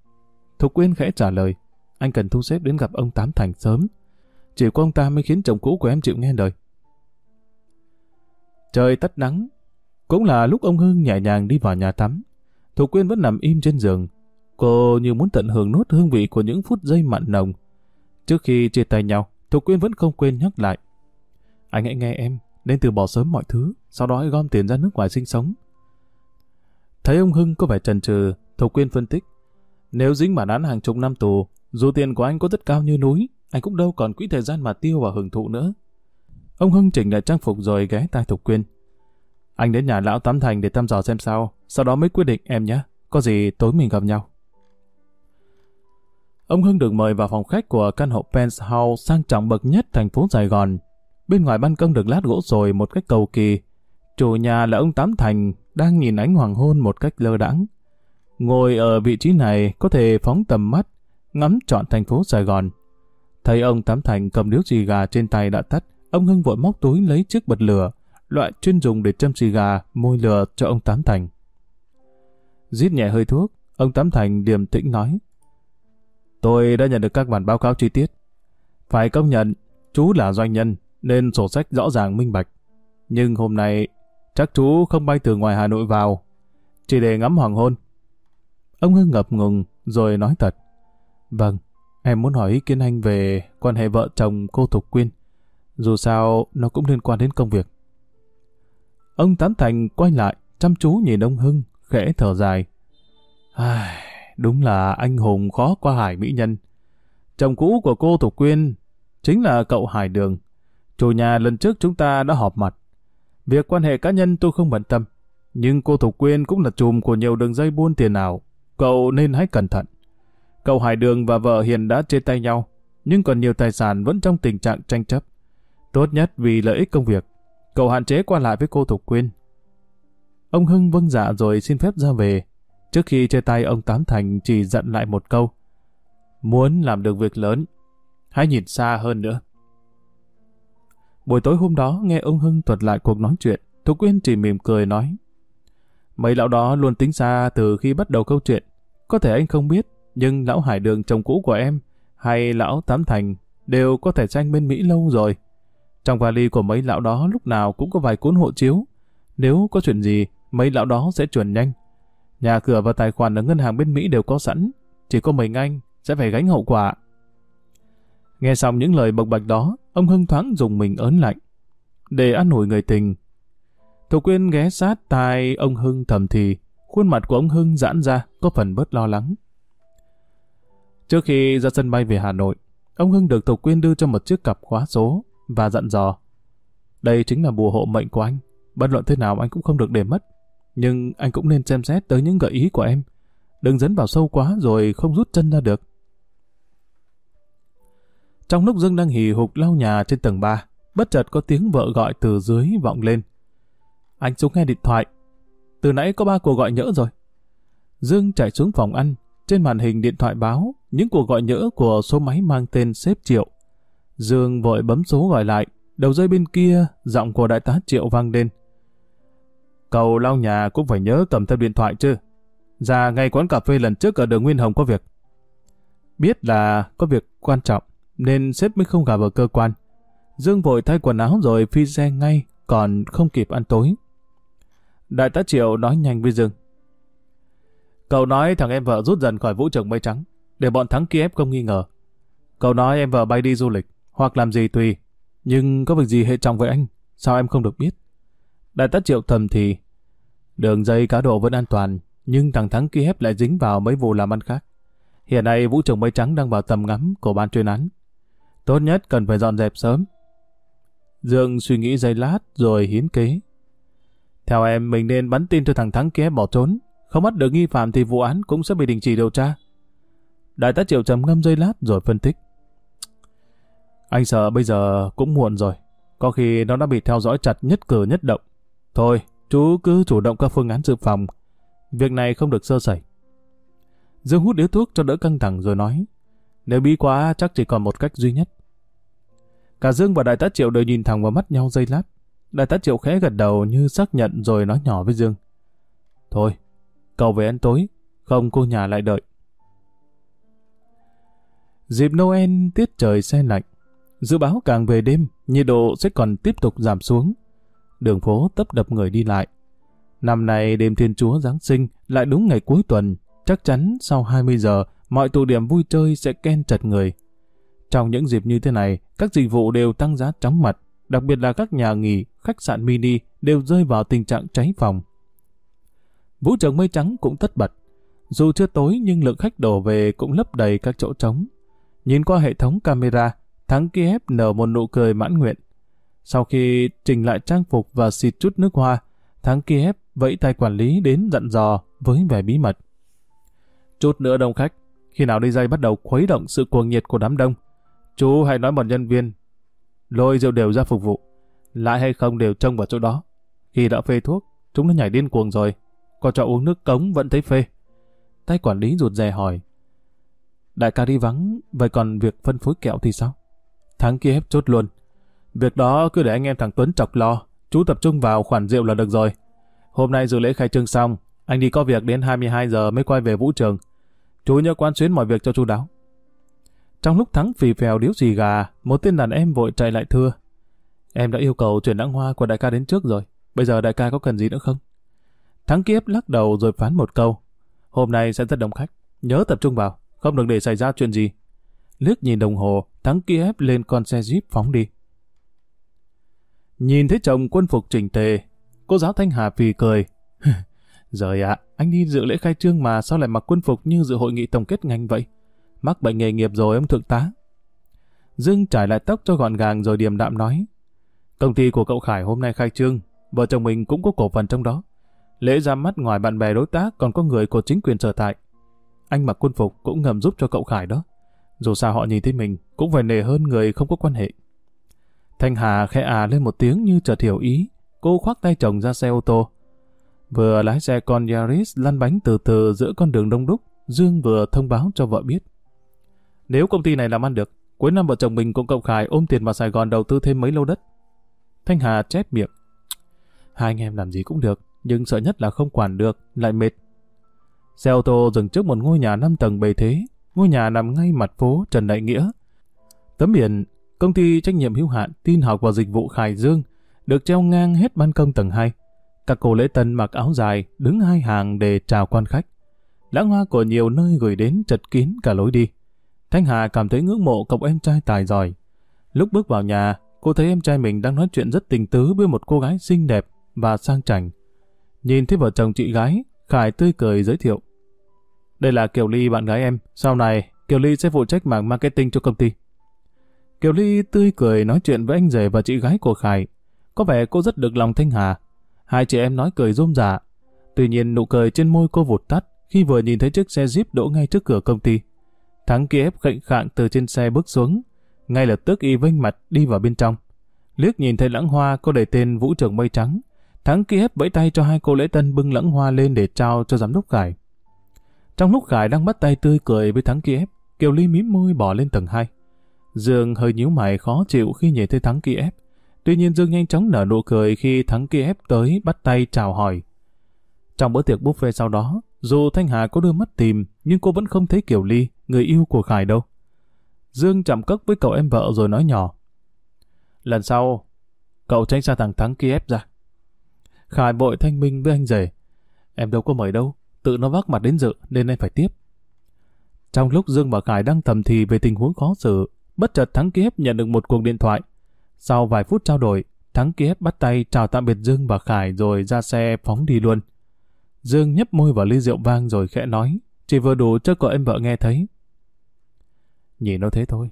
Thục Quyên khẽ trả lời, anh cần thu xếp đến gặp ông Tám Thành sớm. Chỉ có ông ta mới khiến chồng cũ của em chịu nghe lời. Trời tắt nắng, cũng là lúc ông Hưng nhẹ nhàng đi vào nhà tắm. Thục Quyên vẫn nằm im trên giường. Cô như muốn tận hưởng nốt hương vị của những phút giây mặn nồng. Trước khi chia tay nhau, Thục Quyên vẫn không quên nhắc lại. Anh hãy nghe em, nên từ bỏ sớm mọi thứ, sau đó hãy gom tiền ra nước ngoài sinh sống. Thấy ông Hưng có vẻ trần trừ, Thục Quyên phân tích. Nếu dính bản án hàng chục năm tù, dù tiền của anh có rất cao như núi, anh cũng đâu còn quỹ thời gian mà tiêu và hưởng thụ nữa. Ông Hưng chỉnh lại trang phục rồi ghé tai Thục Quyên. Anh đến nhà lão Tám Thành để thăm dò xem sao, sau đó mới quyết định em nhé. Có gì tối mình gặp nhau. Ông Hưng được mời vào phòng khách của căn hộ penthouse sang trọng bậc nhất thành phố Sài Gòn. Bên ngoài ban công được lát gỗ rồi một cách cầu kỳ. Chủ nhà là ông Tám Thành đang nhìn ánh hoàng hôn một cách lơ đãng. Ngồi ở vị trí này có thể phóng tầm mắt, ngắm trọn thành phố Sài Gòn. Thấy ông Tám Thành cầm điếu xì gà trên tay đã tắt, ông Hưng vội móc túi lấy chiếc bật lửa, loại chuyên dùng để châm xì gà, môi lửa cho ông Tám Thành. Giết nhẹ hơi thuốc, ông Tám Thành điềm tĩnh nói. Tôi đã nhận được các bản báo cáo chi tiết. Phải công nhận, chú là doanh nhân, nên sổ sách rõ ràng minh bạch. Nhưng hôm nay, chắc chú không bay từ ngoài Hà Nội vào, chỉ để ngắm hoàng hôn. Ông Hưng ngập ngừng, rồi nói thật. Vâng, em muốn hỏi ý kiến anh về quan hệ vợ chồng cô Thục Quyên. Dù sao, nó cũng liên quan đến công việc. Ông Tám Thành quay lại, chăm chú nhìn ông Hưng, khẽ thở dài. Ai, đúng là anh hùng khó qua hải mỹ nhân. Chồng cũ của cô Thục Quyên chính là cậu Hải Đường. Chủ nhà lần trước chúng ta đã họp mặt. Việc quan hệ cá nhân tôi không bận tâm. Nhưng cô Thục Quyên cũng là chùm của nhiều đường dây buôn tiền ảo. Cậu nên hãy cẩn thận. Cậu Hải Đường và vợ Hiền đã chia tay nhau, nhưng còn nhiều tài sản vẫn trong tình trạng tranh chấp. Tốt nhất vì lợi ích công việc, cậu hạn chế qua lại với cô Thục Quyên. Ông Hưng vâng dạ rồi xin phép ra về. Trước khi chia tay ông Tám Thành chỉ dặn lại một câu. Muốn làm được việc lớn, hãy nhìn xa hơn nữa. Buổi tối hôm đó nghe ông Hưng thuật lại cuộc nói chuyện, Thục Quyên chỉ mỉm cười nói. Mấy lão đó luôn tính xa từ khi bắt đầu câu chuyện. Có thể anh không biết, nhưng lão Hải Đường chồng cũ của em hay lão Tám Thành đều có thể tranh bên Mỹ lâu rồi. Trong vali của mấy lão đó lúc nào cũng có vài cuốn hộ chiếu. Nếu có chuyện gì, mấy lão đó sẽ chuẩn nhanh. Nhà cửa và tài khoản ở ngân hàng bên Mỹ đều có sẵn. Chỉ có mình anh sẽ phải gánh hậu quả. Nghe xong những lời bộc bạch đó, ông Hưng thoáng dùng mình ớn lạnh. Để an ủi người tình, Thục Quyên ghé sát tai ông Hưng thầm thì, khuôn mặt của ông Hưng giãn ra, có phần bớt lo lắng. Trước khi ra sân bay về Hà Nội, ông Hưng được Thục Quyên đưa cho một chiếc cặp khóa số và dặn dò. Đây chính là bùa hộ mệnh của anh, bất luận thế nào anh cũng không được để mất. Nhưng anh cũng nên xem xét tới những gợi ý của em. Đừng dẫn vào sâu quá rồi không rút chân ra được. Trong lúc Dương đang hì hục lau nhà trên tầng 3, bất chợt có tiếng vợ gọi từ dưới vọng lên. Anh xuống nghe điện thoại. Từ nãy có ba cuộc gọi nhỡ rồi. Dương chạy xuống phòng ăn. Trên màn hình điện thoại báo những cuộc gọi nhỡ của số máy mang tên xếp Triệu. Dương vội bấm số gọi lại. Đầu dây bên kia, giọng của đại tá Triệu vang lên. Cậu lau nhà cũng phải nhớ cầm theo điện thoại chứ. Ra ngay quán cà phê lần trước ở đường Nguyên Hồng có việc. Biết là có việc quan trọng, nên sếp mới không gặp ở cơ quan. Dương vội thay quần áo rồi phi xe ngay, còn không kịp ăn tối. Đại tá Triệu nói nhanh với Dương. Cậu nói thằng em vợ rút dần khỏi vũ trường mây trắng, để bọn thắng Kiev không nghi ngờ. Cậu nói em vợ bay đi du lịch, hoặc làm gì tùy. Nhưng có việc gì hệ trọng với anh, sao em không được biết? Đại tá triệu thầm thì, đường dây cá độ vẫn an toàn, nhưng thằng thắng Kiev lại dính vào mấy vụ làm ăn khác. Hiện nay vũ trường mây trắng đang vào tầm ngắm của ban chuyên án. Tốt nhất cần phải dọn dẹp sớm. Dương suy nghĩ giây lát rồi hiến kế. Theo em, mình nên bắn tin cho thằng Thắng kia bỏ trốn. Không bắt được nghi phạm thì vụ án cũng sẽ bị đình chỉ điều tra. Đại tá Triệu trầm ngâm giây lát rồi phân tích. Anh sợ bây giờ cũng muộn rồi. Có khi nó đã bị theo dõi chặt nhất cử nhất động. Thôi, chú cứ chủ động các phương án dự phòng. Việc này không được sơ sẩy. Dương hút điếu thuốc cho đỡ căng thẳng rồi nói. Nếu bí quá chắc chỉ còn một cách duy nhất. Cả Dương và Đại tá Triệu đều nhìn thẳng vào mắt nhau giây lát. Đại tá Triệu khẽ gật đầu như xác nhận rồi nói nhỏ với Dương. Thôi, cậu về ăn tối, không cô nhà lại đợi. Dịp Noel tiết trời xe lạnh. Dự báo càng về đêm, nhiệt độ sẽ còn tiếp tục giảm xuống. Đường phố tấp đập người đi lại. Năm nay đêm Thiên Chúa Giáng sinh lại đúng ngày cuối tuần, chắc chắn sau 20 giờ mọi tụ điểm vui chơi sẽ ken chật người. Trong những dịp như thế này, các dịch vụ đều tăng giá chóng mặt, đặc biệt là các nhà nghỉ, khách sạn mini đều rơi vào tình trạng cháy phòng. Vũ trường mây trắng cũng tất bật. Dù chưa tối nhưng lượng khách đổ về cũng lấp đầy các chỗ trống. Nhìn qua hệ thống camera, Thắng Kiev nở một nụ cười mãn nguyện. Sau khi chỉnh lại trang phục và xịt chút nước hoa, Thắng Kiev vẫy tay quản lý đến dặn dò với vẻ bí mật. Chút nữa đông khách, khi nào đi dây bắt đầu khuấy động sự cuồng nhiệt của đám đông, chú hãy nói một nhân viên lôi rượu đều ra phục vụ, lại hay không đều trông vào chỗ đó. Khi đã phê thuốc, chúng nó nhảy điên cuồng rồi, còn cho uống nước cống vẫn thấy phê. Tay quản lý rụt rè hỏi, đại ca đi vắng, vậy còn việc phân phối kẹo thì sao? Thắng kia hết chốt luôn. Việc đó cứ để anh em thằng Tuấn chọc lo, chú tập trung vào khoản rượu là được rồi. Hôm nay dự lễ khai trương xong, anh đi có việc đến 22 giờ mới quay về vũ trường. Chú nhớ quan xuyến mọi việc cho chú đáo. Trong lúc Thắng phì phèo điếu xì gà, một tên đàn em vội chạy lại thưa. Em đã yêu cầu chuyển lãng hoa của đại ca đến trước rồi. Bây giờ đại ca có cần gì nữa không? Thắng kiếp lắc đầu rồi phán một câu. Hôm nay sẽ rất đông khách. Nhớ tập trung vào, không được để xảy ra chuyện gì. Liếc nhìn đồng hồ, Thắng kiếp lên con xe jeep phóng đi. Nhìn thấy chồng quân phục chỉnh tề, cô giáo Thanh Hà phì cười. Rồi ạ, anh đi dự lễ khai trương mà sao lại mặc quân phục như dự hội nghị tổng kết ngành vậy? Mắc bệnh nghề nghiệp rồi ông thượng tá. Dương trải lại tóc cho gọn gàng rồi điềm đạm nói. Công ty của cậu Khải hôm nay khai trương, vợ chồng mình cũng có cổ phần trong đó. Lễ ra mắt ngoài bạn bè đối tác còn có người của chính quyền sở tại. Anh mặc quân phục cũng ngầm giúp cho cậu Khải đó. Dù sao họ nhìn thấy mình cũng phải nề hơn người không có quan hệ. Thanh Hà khẽ à lên một tiếng như chợt hiểu ý. Cô khoác tay chồng ra xe ô tô. Vừa lái xe con Yaris lăn bánh từ từ giữa con đường đông đúc, Dương vừa thông báo cho vợ biết. Nếu công ty này làm ăn được, cuối năm vợ chồng mình cũng cộng khải ôm tiền vào Sài Gòn đầu tư thêm mấy lô đất. Thanh Hà chép miệng. Hai anh em làm gì cũng được, nhưng sợ nhất là không quản được, lại mệt. Xe ô tô dừng trước một ngôi nhà 5 tầng bề thế, ngôi nhà nằm ngay mặt phố Trần Đại Nghĩa. Tấm biển, công ty trách nhiệm hữu hạn tin học và dịch vụ Khải Dương, được treo ngang hết ban công tầng 2. Các cô lễ tân mặc áo dài, đứng hai hàng để chào quan khách. Lãng hoa của nhiều nơi gửi đến chật kín cả lối đi. Thanh Hà cảm thấy ngưỡng mộ cậu em trai tài giỏi. Lúc bước vào nhà, cô thấy em trai mình đang nói chuyện rất tình tứ với một cô gái xinh đẹp và sang chảnh. Nhìn thấy vợ chồng chị gái, Khải tươi cười giới thiệu. Đây là Kiều Ly bạn gái em, sau này Kiều Ly sẽ phụ trách mảng marketing cho công ty. Kiều Ly tươi cười nói chuyện với anh rể và chị gái của Khải. Có vẻ cô rất được lòng Thanh Hà. Hai chị em nói cười rôm rả. Tuy nhiên nụ cười trên môi cô vụt tắt khi vừa nhìn thấy chiếc xe Jeep đỗ ngay trước cửa công ty. Thắng Kiev khệnh khạng từ trên xe bước xuống, ngay lập tức y vênh mặt đi vào bên trong. Liếc nhìn thấy lãng hoa cô đầy tên Vũ Trường Mây Trắng, Thắng Kiev vẫy tay cho hai cô lễ tân bưng lãng hoa lên để trao cho giám đốc Khải. Trong lúc Khải đang bắt tay tươi cười với Thắng Kiev, Kiều Ly mím môi bỏ lên tầng 2. Dương hơi nhíu mày khó chịu khi nhìn thấy Thắng Kiev. Tuy nhiên Dương nhanh chóng nở nụ cười khi Thắng Kiev tới bắt tay chào hỏi. Trong bữa tiệc buffet sau đó, dù Thanh Hà có đưa mắt tìm, nhưng cô vẫn không thấy Kiều Ly, người yêu của Khải đâu. Dương chạm cốc với cậu em vợ rồi nói nhỏ. Lần sau, cậu tránh xa thằng Thắng kia ép ra. Khải vội thanh minh với anh rể. Em đâu có mời đâu, tự nó vác mặt đến dự nên em phải tiếp. Trong lúc Dương và Khải đang thầm thì về tình huống khó xử, bất chợt Thắng Kiếp nhận được một cuộc điện thoại. Sau vài phút trao đổi, Thắng Kiếp bắt tay chào tạm biệt Dương và Khải rồi ra xe phóng đi luôn. Dương nhấp môi vào ly rượu vang rồi khẽ nói, chỉ vừa đủ cho cậu em vợ nghe thấy. Nhìn nó thế thôi,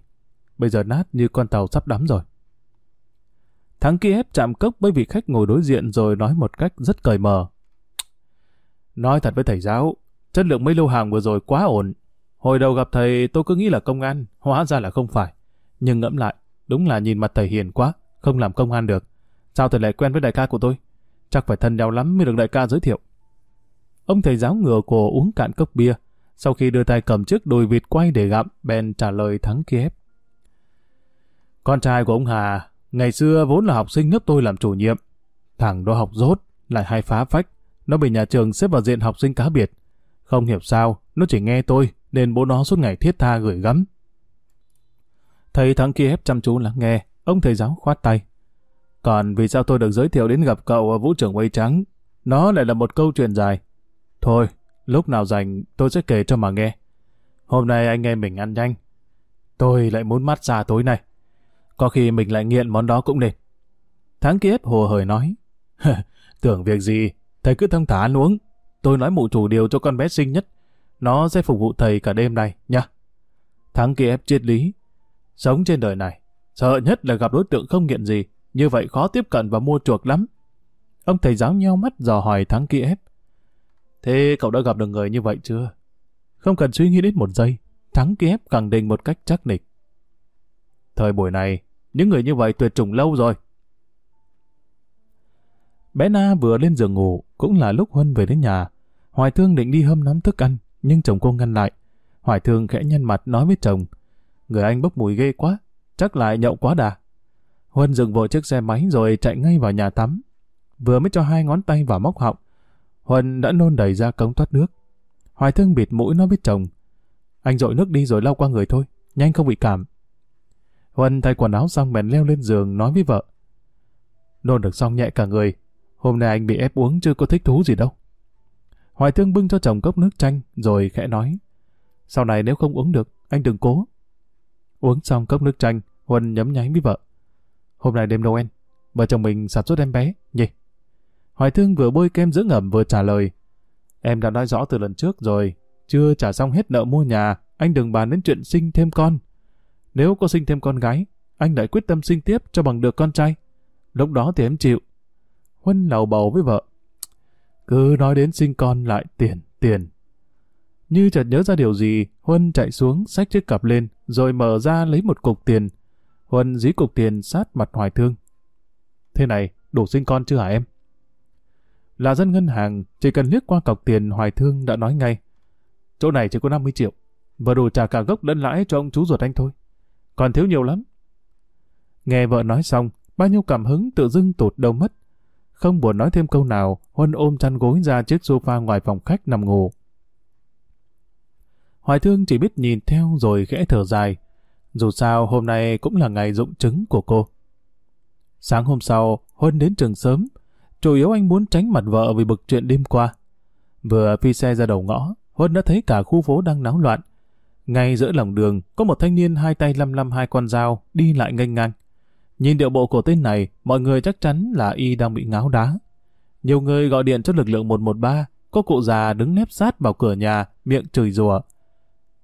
bây giờ nát như con tàu sắp đắm rồi. Thắng Kiếp chạm cốc với vị khách ngồi đối diện rồi nói một cách rất cởi mở. Nói thật với thầy giáo, chất lượng mấy lô hàng vừa rồi quá ổn. Hồi đầu gặp thầy tôi cứ nghĩ là công an, hóa ra là không phải. Nhưng ngẫm lại, đúng là nhìn mặt thầy hiền quá, không làm công an được. Sao thầy lại quen với đại ca của tôi? Chắc phải thân nhau lắm mới được đại ca giới thiệu. Ông thầy giáo ngửa cổ uống cạn cốc bia. Sau khi đưa tay cầm chiếc đùi vịt quay để gặm, bèn trả lời thắng Kiev. Con trai của ông Hà, ngày xưa vốn là học sinh lớp tôi làm chủ nhiệm. Thằng đó học rốt, lại hay phá phách. Nó bị nhà trường xếp vào diện học sinh cá biệt. Không hiểu sao, nó chỉ nghe tôi, nên bố nó suốt ngày thiết tha gửi gắm. Thầy thằng kia ép chăm chú lắng nghe, ông thầy giáo khoát tay. Còn vì sao tôi được giới thiệu đến gặp cậu ở vũ trường quay trắng? Nó lại là một câu chuyện dài. Thôi, lúc nào rảnh tôi sẽ kể cho mà nghe. Hôm nay anh em mình ăn nhanh. Tôi lại muốn mát xa tối nay. Có khi mình lại nghiện món đó cũng nên. Tháng kiếp hồ hởi nói. Tưởng việc gì, thầy cứ thông thả ăn uống. Tôi nói mụ chủ điều cho con bé xinh nhất. Nó sẽ phục vụ thầy cả đêm này, nha. Thắng kiếp triết lý. Sống trên đời này, sợ nhất là gặp đối tượng không nghiện gì. Như vậy khó tiếp cận và mua chuộc lắm. Ông thầy giáo nheo mắt dò hỏi Thắng kia ép. Thế cậu đã gặp được người như vậy chưa? Không cần suy nghĩ đến một giây, Thắng kia ép khẳng định một cách chắc nịch. Thời buổi này, những người như vậy tuyệt chủng lâu rồi. Bé Na vừa lên giường ngủ, cũng là lúc Huân về đến nhà. Hoài Thương định đi hâm nắm thức ăn, nhưng chồng cô ngăn lại. Hoài Thương khẽ nhăn mặt nói với chồng, người anh bốc mùi ghê quá, chắc lại nhậu quá đà. Huân dừng vội chiếc xe máy rồi chạy ngay vào nhà tắm. Vừa mới cho hai ngón tay vào móc họng, Huân đã nôn đầy ra cống thoát nước. Hoài Thương bịt mũi nói với chồng, anh dội nước đi rồi lau qua người thôi, nhanh không bị cảm. Huân thay quần áo xong bèn leo lên giường nói với vợ. Nôn được xong nhẹ cả người, hôm nay anh bị ép uống chưa có thích thú gì đâu. Hoài Thương bưng cho chồng cốc nước chanh rồi khẽ nói. Sau này nếu không uống được, anh đừng cố. Uống xong cốc nước chanh, Huân nhấm nháy với vợ. Hôm nay đêm Noel, vợ chồng mình sản xuất em bé, nhỉ? Hoài Thương vừa bôi kem dưỡng ẩm vừa trả lời. Em đã nói rõ từ lần trước rồi, chưa trả xong hết nợ mua nhà, anh đừng bàn đến chuyện sinh thêm con. Nếu có sinh thêm con gái, anh lại quyết tâm sinh tiếp cho bằng được con trai. Lúc đó thì em chịu. Huân lầu bầu với vợ. Cứ nói đến sinh con lại tiền, tiền. Như chợt nhớ ra điều gì, Huân chạy xuống, xách chiếc cặp lên, rồi mở ra lấy một cục tiền. Huân dí cục tiền sát mặt hoài thương. Thế này, đủ sinh con chưa hả em? Là dân ngân hàng, chỉ cần liếc qua cọc tiền hoài thương đã nói ngay. Chỗ này chỉ có 50 triệu, vừa đủ trả cả gốc lẫn lãi cho ông chú ruột anh thôi. Còn thiếu nhiều lắm. Nghe vợ nói xong, bao nhiêu cảm hứng tự dưng tụt đâu mất. Không buồn nói thêm câu nào, Huân ôm chăn gối ra chiếc sofa ngoài phòng khách nằm ngủ. Hoài thương chỉ biết nhìn theo rồi khẽ thở dài. Dù sao hôm nay cũng là ngày dụng trứng của cô. Sáng hôm sau, Huân đến trường sớm. Chủ yếu anh muốn tránh mặt vợ vì bực chuyện đêm qua. Vừa phi xe ra đầu ngõ, Huân đã thấy cả khu phố đang náo loạn. Ngay giữa lòng đường, có một thanh niên hai tay lăm lăm hai con dao, đi lại nghênh ngang. Nhìn điệu bộ của tên này, mọi người chắc chắn là y đang bị ngáo đá. Nhiều người gọi điện cho lực lượng 113, có cụ già đứng nép sát vào cửa nhà, miệng chửi rủa.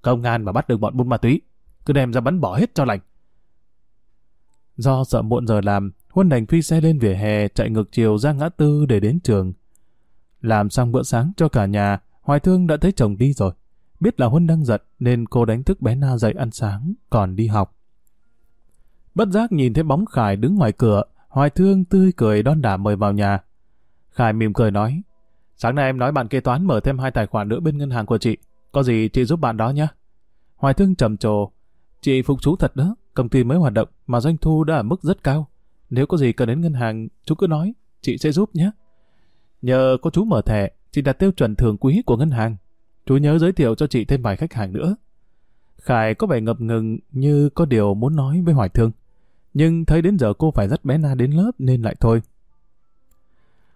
Công an mà bắt được bọn buôn ma túy, cứ đem ra bắn bỏ hết cho lành. Do sợ muộn giờ làm, Huân đành phi xe lên vỉa hè chạy ngược chiều ra ngã tư để đến trường. Làm xong bữa sáng cho cả nhà, Hoài Thương đã thấy chồng đi rồi. Biết là Huân đang giận nên cô đánh thức bé Na dậy ăn sáng, còn đi học. Bất giác nhìn thấy bóng Khải đứng ngoài cửa, Hoài Thương tươi cười đon đả mời vào nhà. Khải mỉm cười nói, sáng nay em nói bạn kế toán mở thêm hai tài khoản nữa bên ngân hàng của chị, có gì chị giúp bạn đó nhé. Hoài Thương trầm trồ, chị phục chú thật đó, công ty mới hoạt động mà doanh thu đã ở mức rất cao. Nếu có gì cần đến ngân hàng, chú cứ nói, chị sẽ giúp nhé. Nhờ có chú mở thẻ, chị đạt tiêu chuẩn thường quý của ngân hàng. Chú nhớ giới thiệu cho chị thêm vài khách hàng nữa. Khải có vẻ ngập ngừng như có điều muốn nói với Hoài Thương nhưng thấy đến giờ cô phải dắt bé Na đến lớp nên lại thôi.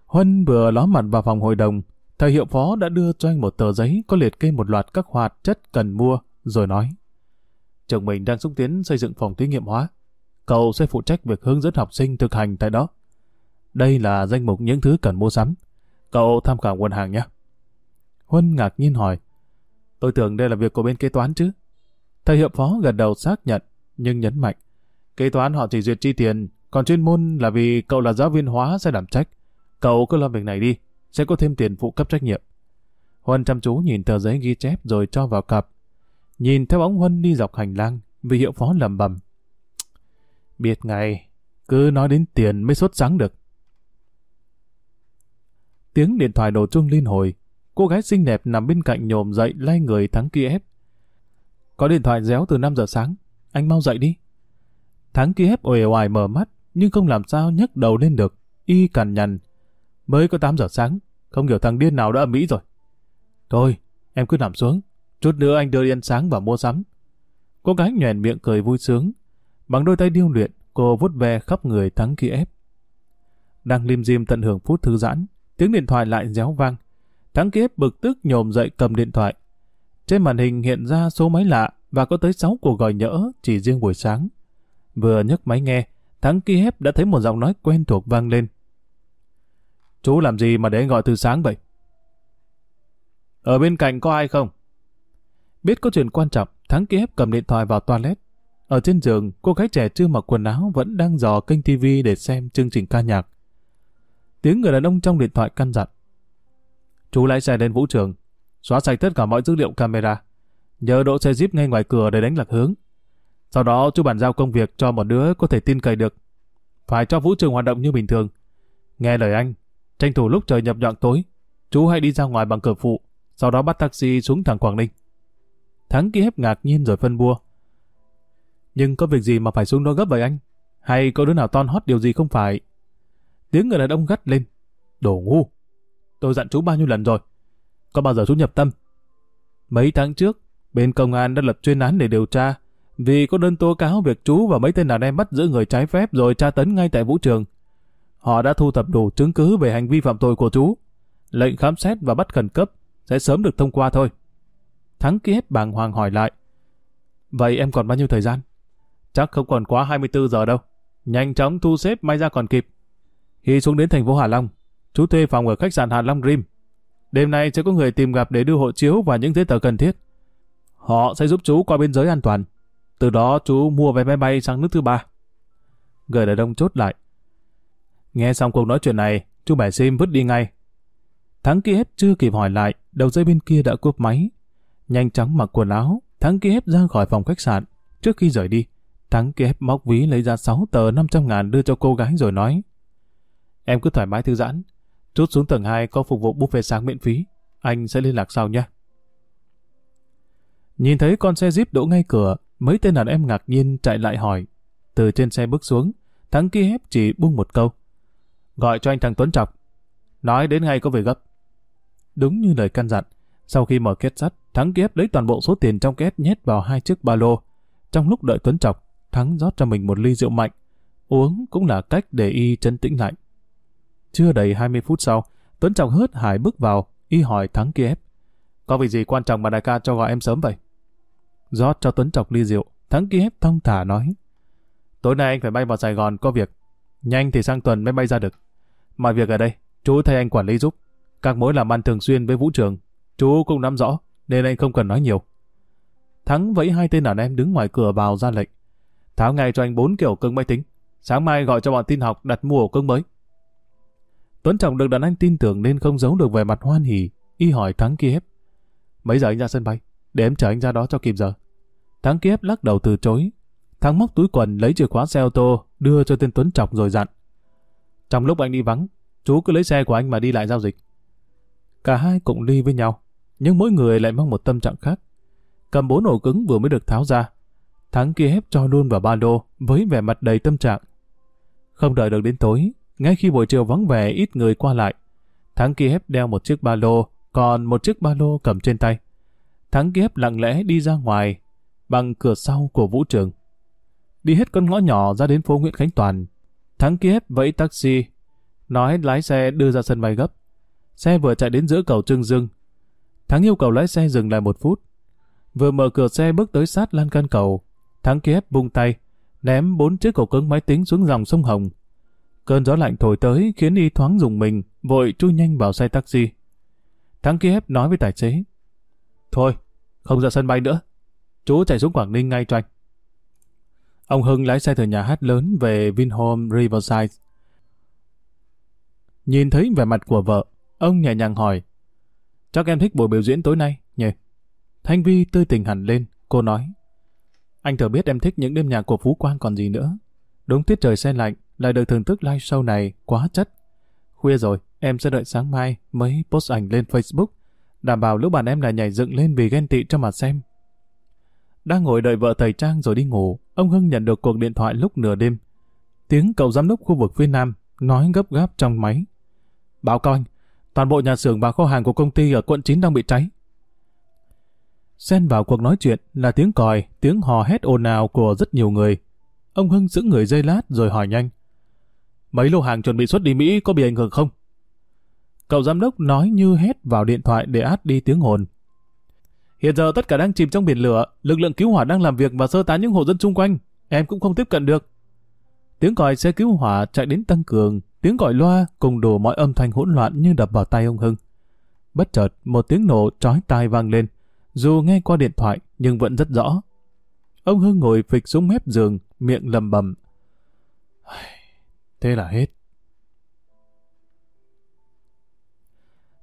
Huân vừa ló mặt vào phòng hội đồng, thầy hiệu phó đã đưa cho anh một tờ giấy có liệt kê một loạt các hoạt chất cần mua, rồi nói. Trường mình đang xúc tiến xây dựng phòng thí nghiệm hóa. Cậu sẽ phụ trách việc hướng dẫn học sinh thực hành tại đó. Đây là danh mục những thứ cần mua sắm. Cậu tham khảo nguồn hàng nhé. Huân ngạc nhiên hỏi. Tôi tưởng đây là việc của bên kế toán chứ. Thầy hiệu phó gật đầu xác nhận, nhưng nhấn mạnh. Kế toán họ chỉ duyệt chi tiền, còn chuyên môn là vì cậu là giáo viên hóa sẽ đảm trách. Cậu cứ làm việc này đi, sẽ có thêm tiền phụ cấp trách nhiệm. Huân chăm chú nhìn tờ giấy ghi chép rồi cho vào cặp. Nhìn theo bóng Huân đi dọc hành lang, vị hiệu phó lầm bầm. Biết ngày cứ nói đến tiền mới sốt sáng được. Tiếng điện thoại đổ chuông liên hồi, cô gái xinh đẹp nằm bên cạnh nhồm dậy lay người thắng kia ép. Có điện thoại réo từ 5 giờ sáng, anh mau dậy đi. Thắng kia ép uể oải mở mắt, nhưng không làm sao nhấc đầu lên được, y cằn nhằn. Mới có 8 giờ sáng, không hiểu thằng điên nào đã ở Mỹ rồi. Thôi, em cứ nằm xuống, chút nữa anh đưa đi ăn sáng và mua sắm. Cô gái nhoèn miệng cười vui sướng. Bằng đôi tay điêu luyện, cô vuốt ve khắp người thắng khi ép. Đang lim dim tận hưởng phút thư giãn, tiếng điện thoại lại réo vang. Thắng khi ép bực tức nhồm dậy cầm điện thoại. Trên màn hình hiện ra số máy lạ và có tới 6 cuộc gọi nhỡ chỉ riêng buổi sáng. Vừa nhấc máy nghe, Thắng Kiev đã thấy một giọng nói quen thuộc vang lên. Chú làm gì mà để anh gọi từ sáng vậy? Ở bên cạnh có ai không? Biết có chuyện quan trọng, Thắng Kiev cầm điện thoại vào toilet. Ở trên giường, cô gái trẻ chưa mặc quần áo vẫn đang dò kênh TV để xem chương trình ca nhạc. Tiếng người đàn ông trong điện thoại căn dặn. Chú lái xe đến vũ trường, xóa sạch tất cả mọi dữ liệu camera. Nhớ đỗ xe Jeep ngay ngoài cửa để đánh lạc hướng. Sau đó chú bàn giao công việc cho một đứa có thể tin cậy được. Phải cho vũ trường hoạt động như bình thường. Nghe lời anh, tranh thủ lúc trời nhập nhọn tối, chú hãy đi ra ngoài bằng cửa phụ, sau đó bắt taxi xuống thẳng Quảng Ninh. Thắng kia hép ngạc nhiên rồi phân bua. Nhưng có việc gì mà phải xuống đó gấp vậy anh? Hay có đứa nào ton hót điều gì không phải? Tiếng người đàn ông gắt lên. Đồ ngu. Tôi dặn chú bao nhiêu lần rồi. Có bao giờ chú nhập tâm? Mấy tháng trước, bên công an đã lập chuyên án để điều tra vì có đơn tố cáo việc chú và mấy tên đàn em bắt giữ người trái phép rồi tra tấn ngay tại vũ trường. Họ đã thu thập đủ chứng cứ về hành vi phạm tội của chú. Lệnh khám xét và bắt khẩn cấp sẽ sớm được thông qua thôi. Thắng ký hết bàng hoàng hỏi lại. Vậy em còn bao nhiêu thời gian? Chắc không còn quá 24 giờ đâu. Nhanh chóng thu xếp may ra còn kịp. Khi xuống đến thành phố Hà Long, chú thuê phòng ở khách sạn Hà Long Dream. Đêm nay sẽ có người tìm gặp để đưa hộ chiếu và những giấy tờ cần thiết. Họ sẽ giúp chú qua biên giới an toàn. Từ đó chú mua vé máy bay sang nước thứ ba. Người đàn ông chốt lại. Nghe xong cuộc nói chuyện này, chú bẻ sim vứt đi ngay. Thắng kia chưa kịp hỏi lại, đầu dây bên kia đã cúp máy. Nhanh chóng mặc quần áo, Thắng kia ra khỏi phòng khách sạn. Trước khi rời đi, Thắng kia móc ví lấy ra 6 tờ 500 ngàn đưa cho cô gái rồi nói. Em cứ thoải mái thư giãn. Chút xuống tầng 2 có phục vụ buffet sáng miễn phí. Anh sẽ liên lạc sau nhé. Nhìn thấy con xe Jeep đỗ ngay cửa, mấy tên đàn em ngạc nhiên chạy lại hỏi. Từ trên xe bước xuống, thắng kia chỉ buông một câu. Gọi cho anh thằng Tuấn Trọc. Nói đến ngay có việc gấp. Đúng như lời căn dặn, sau khi mở kết sắt, Thắng kiếp lấy toàn bộ số tiền trong két nhét vào hai chiếc ba lô. Trong lúc đợi Tuấn Trọc, Thắng rót cho mình một ly rượu mạnh. Uống cũng là cách để y chân tĩnh lại. Chưa đầy 20 phút sau, Tuấn Trọng hớt hải bước vào, y hỏi Thắng kiev. Có việc gì quan trọng mà đại ca cho gọi em sớm vậy? rót cho Tuấn Trọc ly rượu, thắng kiev thong thả nói. Tối nay anh phải bay vào Sài Gòn có việc. Nhanh thì sang tuần mới bay ra được. Mọi việc ở đây, chú thay anh quản lý giúp. Các mối làm ăn thường xuyên với vũ trường, chú cũng nắm rõ, nên anh không cần nói nhiều. Thắng vẫy hai tên đàn em đứng ngoài cửa vào ra lệnh. Tháo ngay cho anh bốn kiểu cưng máy tính. Sáng mai gọi cho bọn tin học đặt mua ổ cưng mới. Tuấn Trọng được đàn anh tin tưởng nên không giấu được vẻ mặt hoan hỉ. Y hỏi Thắng kiev. Mấy giờ anh ra sân bay? Để em chở anh ra đó cho kịp giờ. Thắng kiếp lắc đầu từ chối. Thắng móc túi quần lấy chìa khóa xe ô tô, đưa cho tên Tuấn trọng rồi dặn. Trong lúc anh đi vắng, chú cứ lấy xe của anh mà đi lại giao dịch. Cả hai cũng ly với nhau, nhưng mỗi người lại mang một tâm trạng khác. Cầm bốn ổ cứng vừa mới được tháo ra. Thắng kia hép cho luôn vào ba lô với vẻ mặt đầy tâm trạng. Không đợi được đến tối, ngay khi buổi chiều vắng vẻ ít người qua lại, Thắng kia hép đeo một chiếc ba lô, còn một chiếc ba lô cầm trên tay. Thắng kia hép lặng lẽ đi ra ngoài, bằng cửa sau của vũ trường. Đi hết con ngõ nhỏ ra đến phố Nguyễn Khánh Toàn. Thắng kiếp vẫy taxi, nói lái xe đưa ra sân bay gấp. Xe vừa chạy đến giữa cầu Trương Dương. Thắng yêu cầu lái xe dừng lại một phút. Vừa mở cửa xe bước tới sát lan can cầu. Thắng kiếp bung tay, ném bốn chiếc cổ cứng máy tính xuống dòng sông Hồng. Cơn gió lạnh thổi tới khiến y thoáng dùng mình, vội chui nhanh vào xe taxi. Thắng kiếp nói với tài xế. Thôi, không ra sân bay nữa. Chú chạy xuống Quảng Ninh ngay cho anh. Ông Hưng lái xe từ nhà hát lớn về Vinhome Riverside. Nhìn thấy vẻ mặt của vợ, ông nhẹ nhàng hỏi. Chắc em thích buổi biểu diễn tối nay, nhỉ? Thanh Vi tươi tình hẳn lên, cô nói. Anh thừa biết em thích những đêm nhạc của Phú Quang còn gì nữa. Đúng tiết trời xe lạnh, lại được thưởng thức live show này, quá chất. Khuya rồi, em sẽ đợi sáng mai mới post ảnh lên Facebook, đảm bảo lúc bạn em lại nhảy dựng lên vì ghen tị cho mà xem. Đang ngồi đợi vợ thầy Trang rồi đi ngủ, ông Hưng nhận được cuộc điện thoại lúc nửa đêm. Tiếng cậu giám đốc khu vực phía Nam nói gấp gáp trong máy. Báo cáo anh, toàn bộ nhà xưởng và kho hàng của công ty ở quận 9 đang bị cháy. Xen vào cuộc nói chuyện là tiếng còi, tiếng hò hét ồn ào của rất nhiều người. Ông Hưng giữ người dây lát rồi hỏi nhanh. Mấy lô hàng chuẩn bị xuất đi Mỹ có bị ảnh hưởng không? Cậu giám đốc nói như hét vào điện thoại để át đi tiếng hồn. Hiện giờ tất cả đang chìm trong biển lửa, lực lượng cứu hỏa đang làm việc và sơ tán những hộ dân xung quanh. Em cũng không tiếp cận được. Tiếng còi xe cứu hỏa chạy đến tăng cường, tiếng gọi loa cùng đủ mọi âm thanh hỗn loạn như đập vào tay ông Hưng. Bất chợt, một tiếng nổ trói tai vang lên. Dù nghe qua điện thoại, nhưng vẫn rất rõ. Ông Hưng ngồi phịch xuống mép giường, miệng lầm bầm. Thế là hết.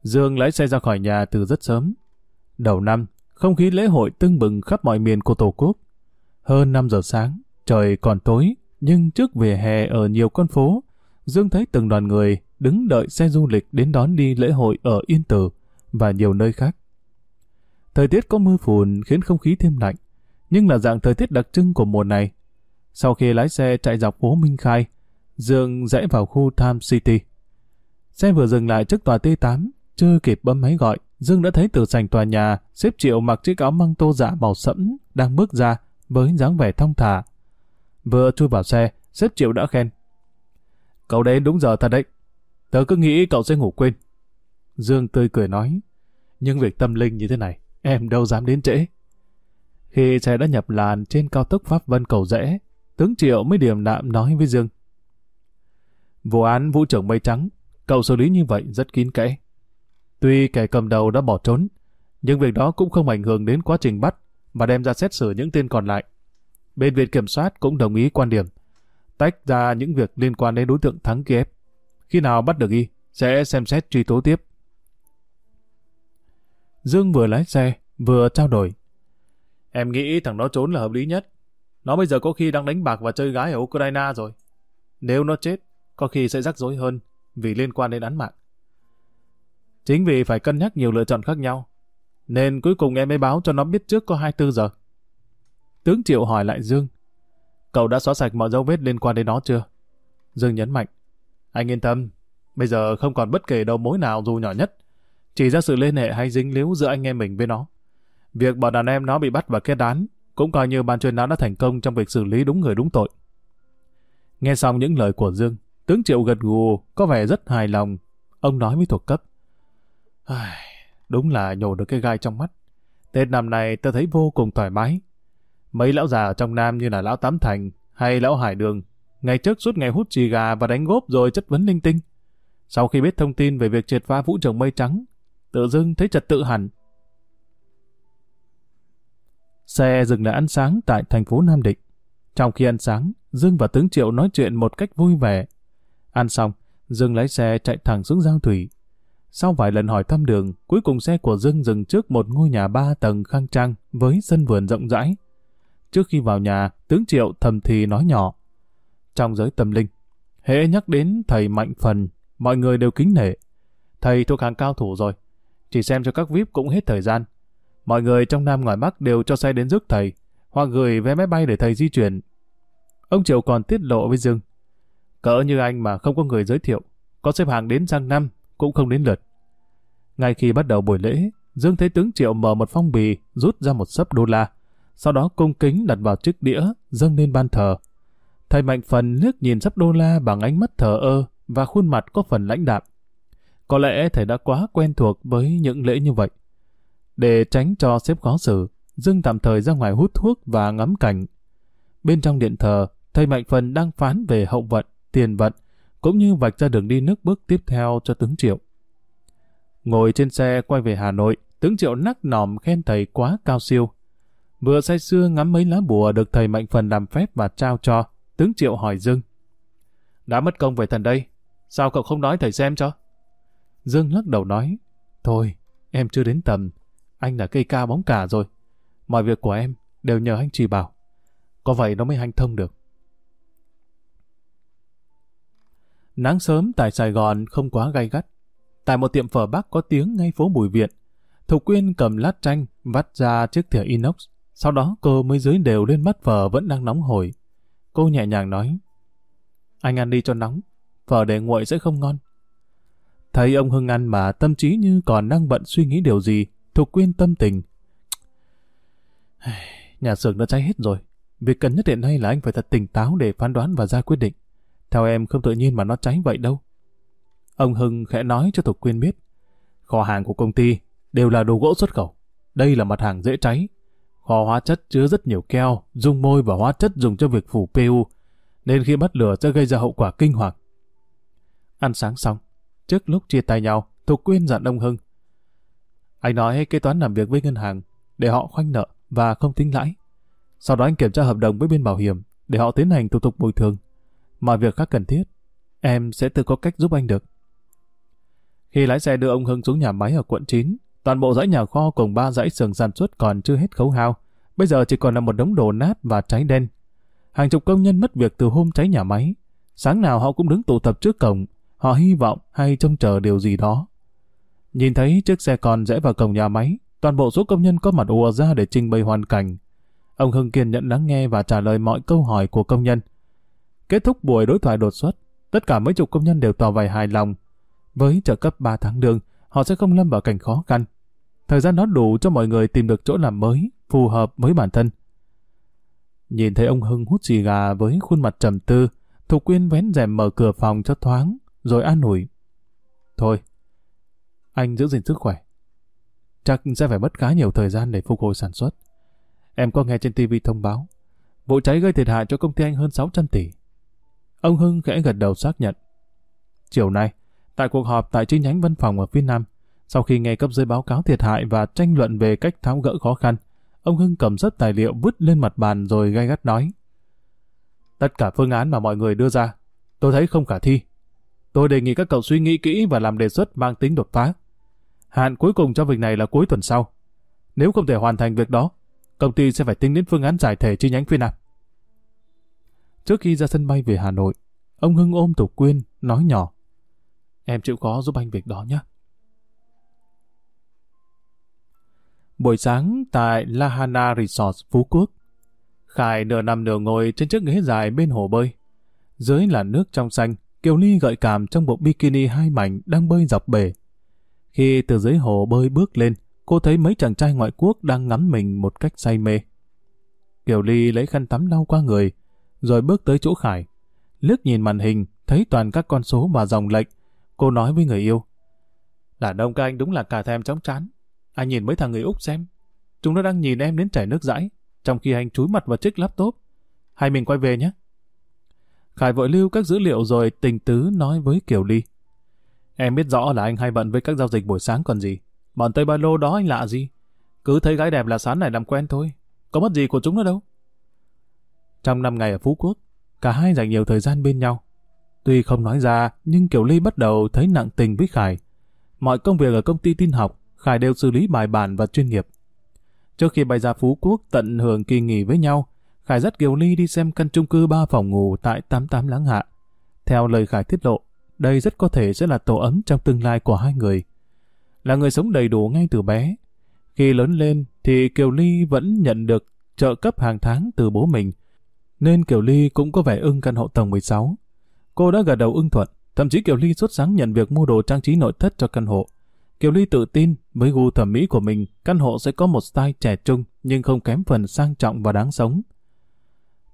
Dương lái xe ra khỏi nhà từ rất sớm. Đầu năm, không khí lễ hội tưng bừng khắp mọi miền của Tổ quốc. Hơn 5 giờ sáng, trời còn tối, nhưng trước vỉa hè ở nhiều con phố, Dương thấy từng đoàn người đứng đợi xe du lịch đến đón đi lễ hội ở Yên Tử và nhiều nơi khác. Thời tiết có mưa phùn khiến không khí thêm lạnh, nhưng là dạng thời tiết đặc trưng của mùa này. Sau khi lái xe chạy dọc phố Minh Khai, Dương rẽ vào khu Time City. Xe vừa dừng lại trước tòa T8, chưa kịp bấm máy gọi, Dương đã thấy từ sảnh tòa nhà, xếp triệu mặc chiếc áo măng tô dạ màu sẫm đang bước ra với dáng vẻ thong thả. Vừa chui vào xe, xếp triệu đã khen. Cậu đến đúng giờ thật đấy. Tớ cứ nghĩ cậu sẽ ngủ quên. Dương tươi cười nói. Nhưng việc tâm linh như thế này, em đâu dám đến trễ. Khi xe đã nhập làn trên cao tốc Pháp Vân Cầu Rẽ, tướng Triệu mới điềm đạm nói với Dương. Vụ án vũ trưởng mây trắng, cậu xử lý như vậy rất kín kẽ. Tuy kẻ cầm đầu đã bỏ trốn, nhưng việc đó cũng không ảnh hưởng đến quá trình bắt và đem ra xét xử những tên còn lại. Bên Viện Kiểm soát cũng đồng ý quan điểm, tách ra những việc liên quan đến đối tượng Thắng Kiev. Khi nào bắt được y, sẽ xem xét truy tố tiếp. Dương vừa lái xe, vừa trao đổi. Em nghĩ thằng nó trốn là hợp lý nhất. Nó bây giờ có khi đang đánh bạc và chơi gái ở Ukraine rồi. Nếu nó chết, có khi sẽ rắc rối hơn vì liên quan đến án mạng. Chính vì phải cân nhắc nhiều lựa chọn khác nhau, nên cuối cùng em mới báo cho nó biết trước có 24 giờ. Tướng Triệu hỏi lại Dương, cậu đã xóa sạch mọi dấu vết liên quan đến nó chưa? Dương nhấn mạnh, anh yên tâm, bây giờ không còn bất kể đầu mối nào dù nhỏ nhất, chỉ ra sự liên hệ hay dính líu giữa anh em mình với nó. Việc bọn đàn em nó bị bắt và kết án cũng coi như ban chuyên án đã thành công trong việc xử lý đúng người đúng tội. Nghe xong những lời của Dương, tướng Triệu gật gù, có vẻ rất hài lòng. Ông nói với thuộc cấp. Đúng là nhổ được cái gai trong mắt. Tết năm này tôi thấy vô cùng thoải mái. Mấy lão già ở trong Nam như là lão Tám Thành hay lão Hải Đường, ngày trước suốt ngày hút chì gà và đánh góp rồi chất vấn linh tinh. Sau khi biết thông tin về việc triệt phá vũ trường mây trắng, tự dưng thấy trật tự hẳn. Xe dừng lại ăn sáng tại thành phố Nam Định. Trong khi ăn sáng, Dương và tướng Triệu nói chuyện một cách vui vẻ. Ăn xong, Dương lái xe chạy thẳng xuống Giao Thủy. Sau vài lần hỏi thăm đường, cuối cùng xe của Dương dừng trước một ngôi nhà ba tầng khang trang với sân vườn rộng rãi. Trước khi vào nhà, tướng Triệu thầm thì nói nhỏ. Trong giới tâm linh, hễ nhắc đến thầy Mạnh Phần, mọi người đều kính nể. Thầy thuộc hàng cao thủ rồi, chỉ xem cho các VIP cũng hết thời gian. Mọi người trong Nam ngoài Bắc đều cho xe đến rước thầy, hoặc gửi vé máy bay để thầy di chuyển. Ông Triệu còn tiết lộ với Dương. Cỡ như anh mà không có người giới thiệu, có xếp hàng đến sang năm cũng không đến lượt. Ngay khi bắt đầu buổi lễ, Dương thấy tướng Triệu mở một phong bì, rút ra một sấp đô la, sau đó cung kính đặt vào chiếc đĩa, dâng lên ban thờ. Thầy Mạnh Phần liếc nhìn sắp đô la bằng ánh mắt thờ ơ và khuôn mặt có phần lãnh đạm. Có lẽ thầy đã quá quen thuộc với những lễ như vậy. Để tránh cho sếp khó xử, Dương tạm thời ra ngoài hút thuốc và ngắm cảnh. Bên trong điện thờ, thầy Mạnh Phần đang phán về hậu vận, tiền vận, cũng như vạch ra đường đi nước bước tiếp theo cho tướng Triệu. Ngồi trên xe quay về Hà Nội, tướng Triệu nắc nòm khen thầy quá cao siêu. Vừa say sưa ngắm mấy lá bùa được thầy Mạnh Phần làm phép và trao cho, tướng Triệu hỏi Dương. Đã mất công về thần đây, sao cậu không nói thầy xem cho? Dương lắc đầu nói, thôi, em chưa đến tầm, anh là cây cao bóng cả rồi. Mọi việc của em đều nhờ anh chỉ bảo. Có vậy nó mới hanh thông được. Nắng sớm tại Sài Gòn không quá gay gắt. Tại một tiệm phở Bắc có tiếng ngay phố Bùi Viện, Thục Quyên cầm lát chanh vắt ra chiếc thìa inox. Sau đó cô mới dưới đều lên mắt phở vẫn đang nóng hổi. Cô nhẹ nhàng nói, anh ăn đi cho nóng, phở để nguội sẽ không ngon. Thấy ông Hưng ăn mà tâm trí như còn đang bận suy nghĩ điều gì, Thục Quyên tâm tình. Nhà xưởng đã cháy hết rồi. Việc cần nhất hiện nay là anh phải thật tỉnh táo để phán đoán và ra quyết định. Theo em không tự nhiên mà nó cháy vậy đâu. Ông Hưng khẽ nói cho Thục Quyên biết. Kho hàng của công ty đều là đồ gỗ xuất khẩu. Đây là mặt hàng dễ cháy. Kho hóa chất chứa rất nhiều keo, dung môi và hóa chất dùng cho việc phủ PU, nên khi bắt lửa sẽ gây ra hậu quả kinh hoàng. Ăn sáng xong, trước lúc chia tay nhau, Thục Quyên dặn ông Hưng. Anh nói kế toán làm việc với ngân hàng để họ khoanh nợ và không tính lãi. Sau đó anh kiểm tra hợp đồng với bên bảo hiểm để họ tiến hành thủ tục bồi thường. Mọi việc khác cần thiết, em sẽ tự có cách giúp anh được. Khi lái xe đưa ông Hưng xuống nhà máy ở quận 9, toàn bộ dãy nhà kho cùng ba dãy xưởng sản xuất còn chưa hết khấu hao. Bây giờ chỉ còn là một đống đổ nát và cháy đen. Hàng chục công nhân mất việc từ hôm cháy nhà máy. Sáng nào họ cũng đứng tụ tập trước cổng, họ hy vọng hay trông chờ điều gì đó. Nhìn thấy chiếc xe con rẽ vào cổng nhà máy, toàn bộ số công nhân có mặt ùa ra để trình bày hoàn cảnh. Ông Hưng kiên nhẫn lắng nghe và trả lời mọi câu hỏi của công nhân. Kết thúc buổi đối thoại đột xuất, tất cả mấy chục công nhân đều tỏ vẻ hài lòng. Với trợ cấp 3 tháng lương, họ sẽ không lâm vào cảnh khó khăn. Thời gian đó đủ cho mọi người tìm được chỗ làm mới, phù hợp với bản thân. Nhìn thấy ông Hưng hút xì gà với khuôn mặt trầm tư, Thục Quyên vén rèm mở cửa phòng cho thoáng, rồi an ủi. Thôi, anh giữ gìn sức khỏe. Chắc sẽ phải mất khá nhiều thời gian để phục hồi sản xuất. Em có nghe trên TV thông báo, vụ cháy gây thiệt hại cho công ty anh hơn 600 tỷ. Ông Hưng khẽ gật đầu xác nhận. Chiều nay, tại cuộc họp tại chi nhánh văn phòng ở phía Nam, sau khi nghe cấp dưới báo cáo thiệt hại và tranh luận về cách tháo gỡ khó khăn, ông Hưng cầm sấp tài liệu vứt lên mặt bàn rồi gai gắt nói. Tất cả phương án mà mọi người đưa ra, tôi thấy không khả thi. Tôi đề nghị các cậu suy nghĩ kỹ và làm đề xuất mang tính đột phá. Hạn cuối cùng cho việc này là cuối tuần sau. Nếu không thể hoàn thành việc đó, công ty sẽ phải tính đến phương án giải thể chi nhánh phía Nam. Trước khi ra sân bay về Hà Nội, ông Hưng ôm Tục Quyên, nói nhỏ. Em chịu khó giúp anh việc đó nhé. Buổi sáng tại Lahana Resort Phú Quốc, Khải nửa nằm nửa ngồi trên chiếc ghế dài bên hồ bơi. Dưới là nước trong xanh, Kiều Ly gợi cảm trong bộ bikini hai mảnh đang bơi dọc bể. Khi từ dưới hồ bơi bước lên, cô thấy mấy chàng trai ngoại quốc đang ngắm mình một cách say mê. Kiều Ly lấy khăn tắm lau qua người, rồi bước tới chỗ Khải. lướt nhìn màn hình, thấy toàn các con số và dòng lệnh. Cô nói với người yêu. Đàn ông các anh đúng là cả thèm chóng chán. Anh nhìn mấy thằng người Úc xem. Chúng nó đang nhìn em đến chảy nước dãi, trong khi anh chúi mặt vào chiếc laptop. Hay mình quay về nhé. Khải vội lưu các dữ liệu rồi tình tứ nói với Kiều Ly. Em biết rõ là anh hay bận với các giao dịch buổi sáng còn gì. Bọn Tây Ba Lô đó anh lạ gì. Cứ thấy gái đẹp là sáng này làm quen thôi. Có mất gì của chúng nó đâu. Trong năm ngày ở Phú Quốc, cả hai dành nhiều thời gian bên nhau. Tuy không nói ra, nhưng Kiều Ly bắt đầu thấy nặng tình với Khải. Mọi công việc ở công ty tin học, Khải đều xử lý bài bản và chuyên nghiệp. Trước khi bay ra Phú Quốc tận hưởng kỳ nghỉ với nhau, Khải dắt Kiều Ly đi xem căn chung cư ba phòng ngủ tại 88 Láng Hạ. Theo lời Khải tiết lộ, đây rất có thể sẽ là tổ ấm trong tương lai của hai người. Là người sống đầy đủ ngay từ bé. Khi lớn lên thì Kiều Ly vẫn nhận được trợ cấp hàng tháng từ bố mình, nên Kiều Ly cũng có vẻ ưng căn hộ tầng 16. Cô đã gật đầu ưng thuận, thậm chí Kiều Ly xuất sáng nhận việc mua đồ trang trí nội thất cho căn hộ. Kiều Ly tự tin với gu thẩm mỹ của mình, căn hộ sẽ có một style trẻ trung nhưng không kém phần sang trọng và đáng sống.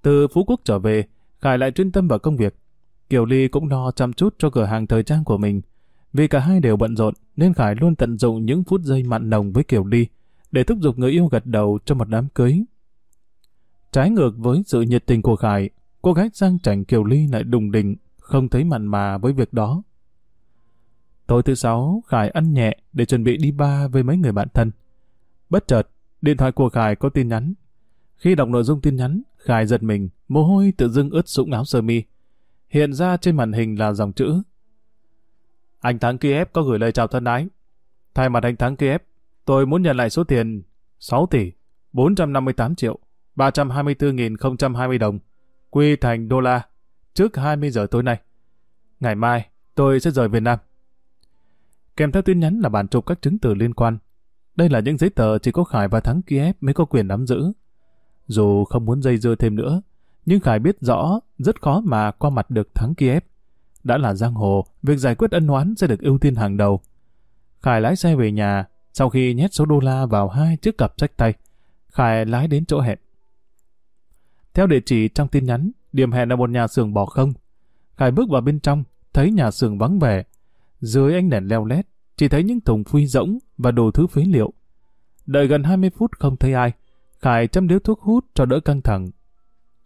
Từ Phú Quốc trở về, Khải lại chuyên tâm vào công việc. Kiều Ly cũng lo chăm chút cho cửa hàng thời trang của mình. Vì cả hai đều bận rộn, nên Khải luôn tận dụng những phút giây mặn nồng với Kiều Ly, để thúc giục người yêu gật đầu cho một đám cưới. Trái ngược với sự nhiệt tình của Khải, cô gái sang chảnh Kiều Ly lại đùng đỉnh, không thấy mặn mà với việc đó. Tối thứ sáu, Khải ăn nhẹ để chuẩn bị đi ba với mấy người bạn thân. Bất chợt, điện thoại của Khải có tin nhắn. Khi đọc nội dung tin nhắn, Khải giật mình, mồ hôi tự dưng ướt sũng áo sơ mi. Hiện ra trên màn hình là dòng chữ. Anh Thắng Kiev có gửi lời chào thân ái. Thay mặt anh Thắng Kiev, tôi muốn nhận lại số tiền 6 tỷ 458 triệu 324.020 đồng quy thành đô la trước 20 giờ tối nay. Ngày mai, tôi sẽ rời Việt Nam. Kèm theo tin nhắn là bản chụp các chứng từ liên quan. Đây là những giấy tờ chỉ có Khải và Thắng Kiev mới có quyền nắm giữ. Dù không muốn dây dưa thêm nữa, nhưng Khải biết rõ rất khó mà qua mặt được Thắng Kiev. Đã là giang hồ, việc giải quyết ân oán sẽ được ưu tiên hàng đầu. Khải lái xe về nhà, sau khi nhét số đô la vào hai chiếc cặp sách tay, Khải lái đến chỗ hẹn. Theo địa chỉ trong tin nhắn, điểm hẹn là một nhà xưởng bỏ không. Khải bước vào bên trong, thấy nhà xưởng vắng vẻ. Dưới ánh đèn leo lét, chỉ thấy những thùng phi rỗng và đồ thứ phế liệu. Đợi gần 20 phút không thấy ai, Khải châm điếu thuốc hút cho đỡ căng thẳng.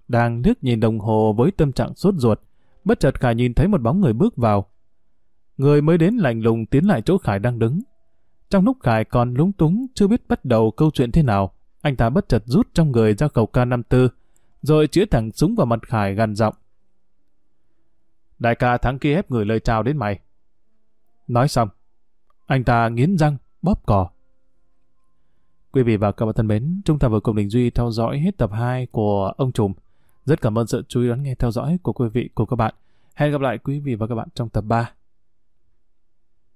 Đang nước nhìn đồng hồ với tâm trạng sốt ruột, bất chợt Khải nhìn thấy một bóng người bước vào. Người mới đến lạnh lùng tiến lại chỗ Khải đang đứng. Trong lúc Khải còn lúng túng chưa biết bắt đầu câu chuyện thế nào, anh ta bất chợt rút trong người ra khẩu K54, rồi chĩa thẳng súng vào mặt Khải gằn giọng. Đại ca thắng kia ép gửi lời chào đến mày. Nói xong, anh ta nghiến răng, bóp cò. Quý vị và các bạn thân mến, chúng ta vừa cùng Đình Duy theo dõi hết tập 2 của ông Trùm. Rất cảm ơn sự chú ý lắng nghe theo dõi của quý vị, của các bạn. Hẹn gặp lại quý vị và các bạn trong tập 3.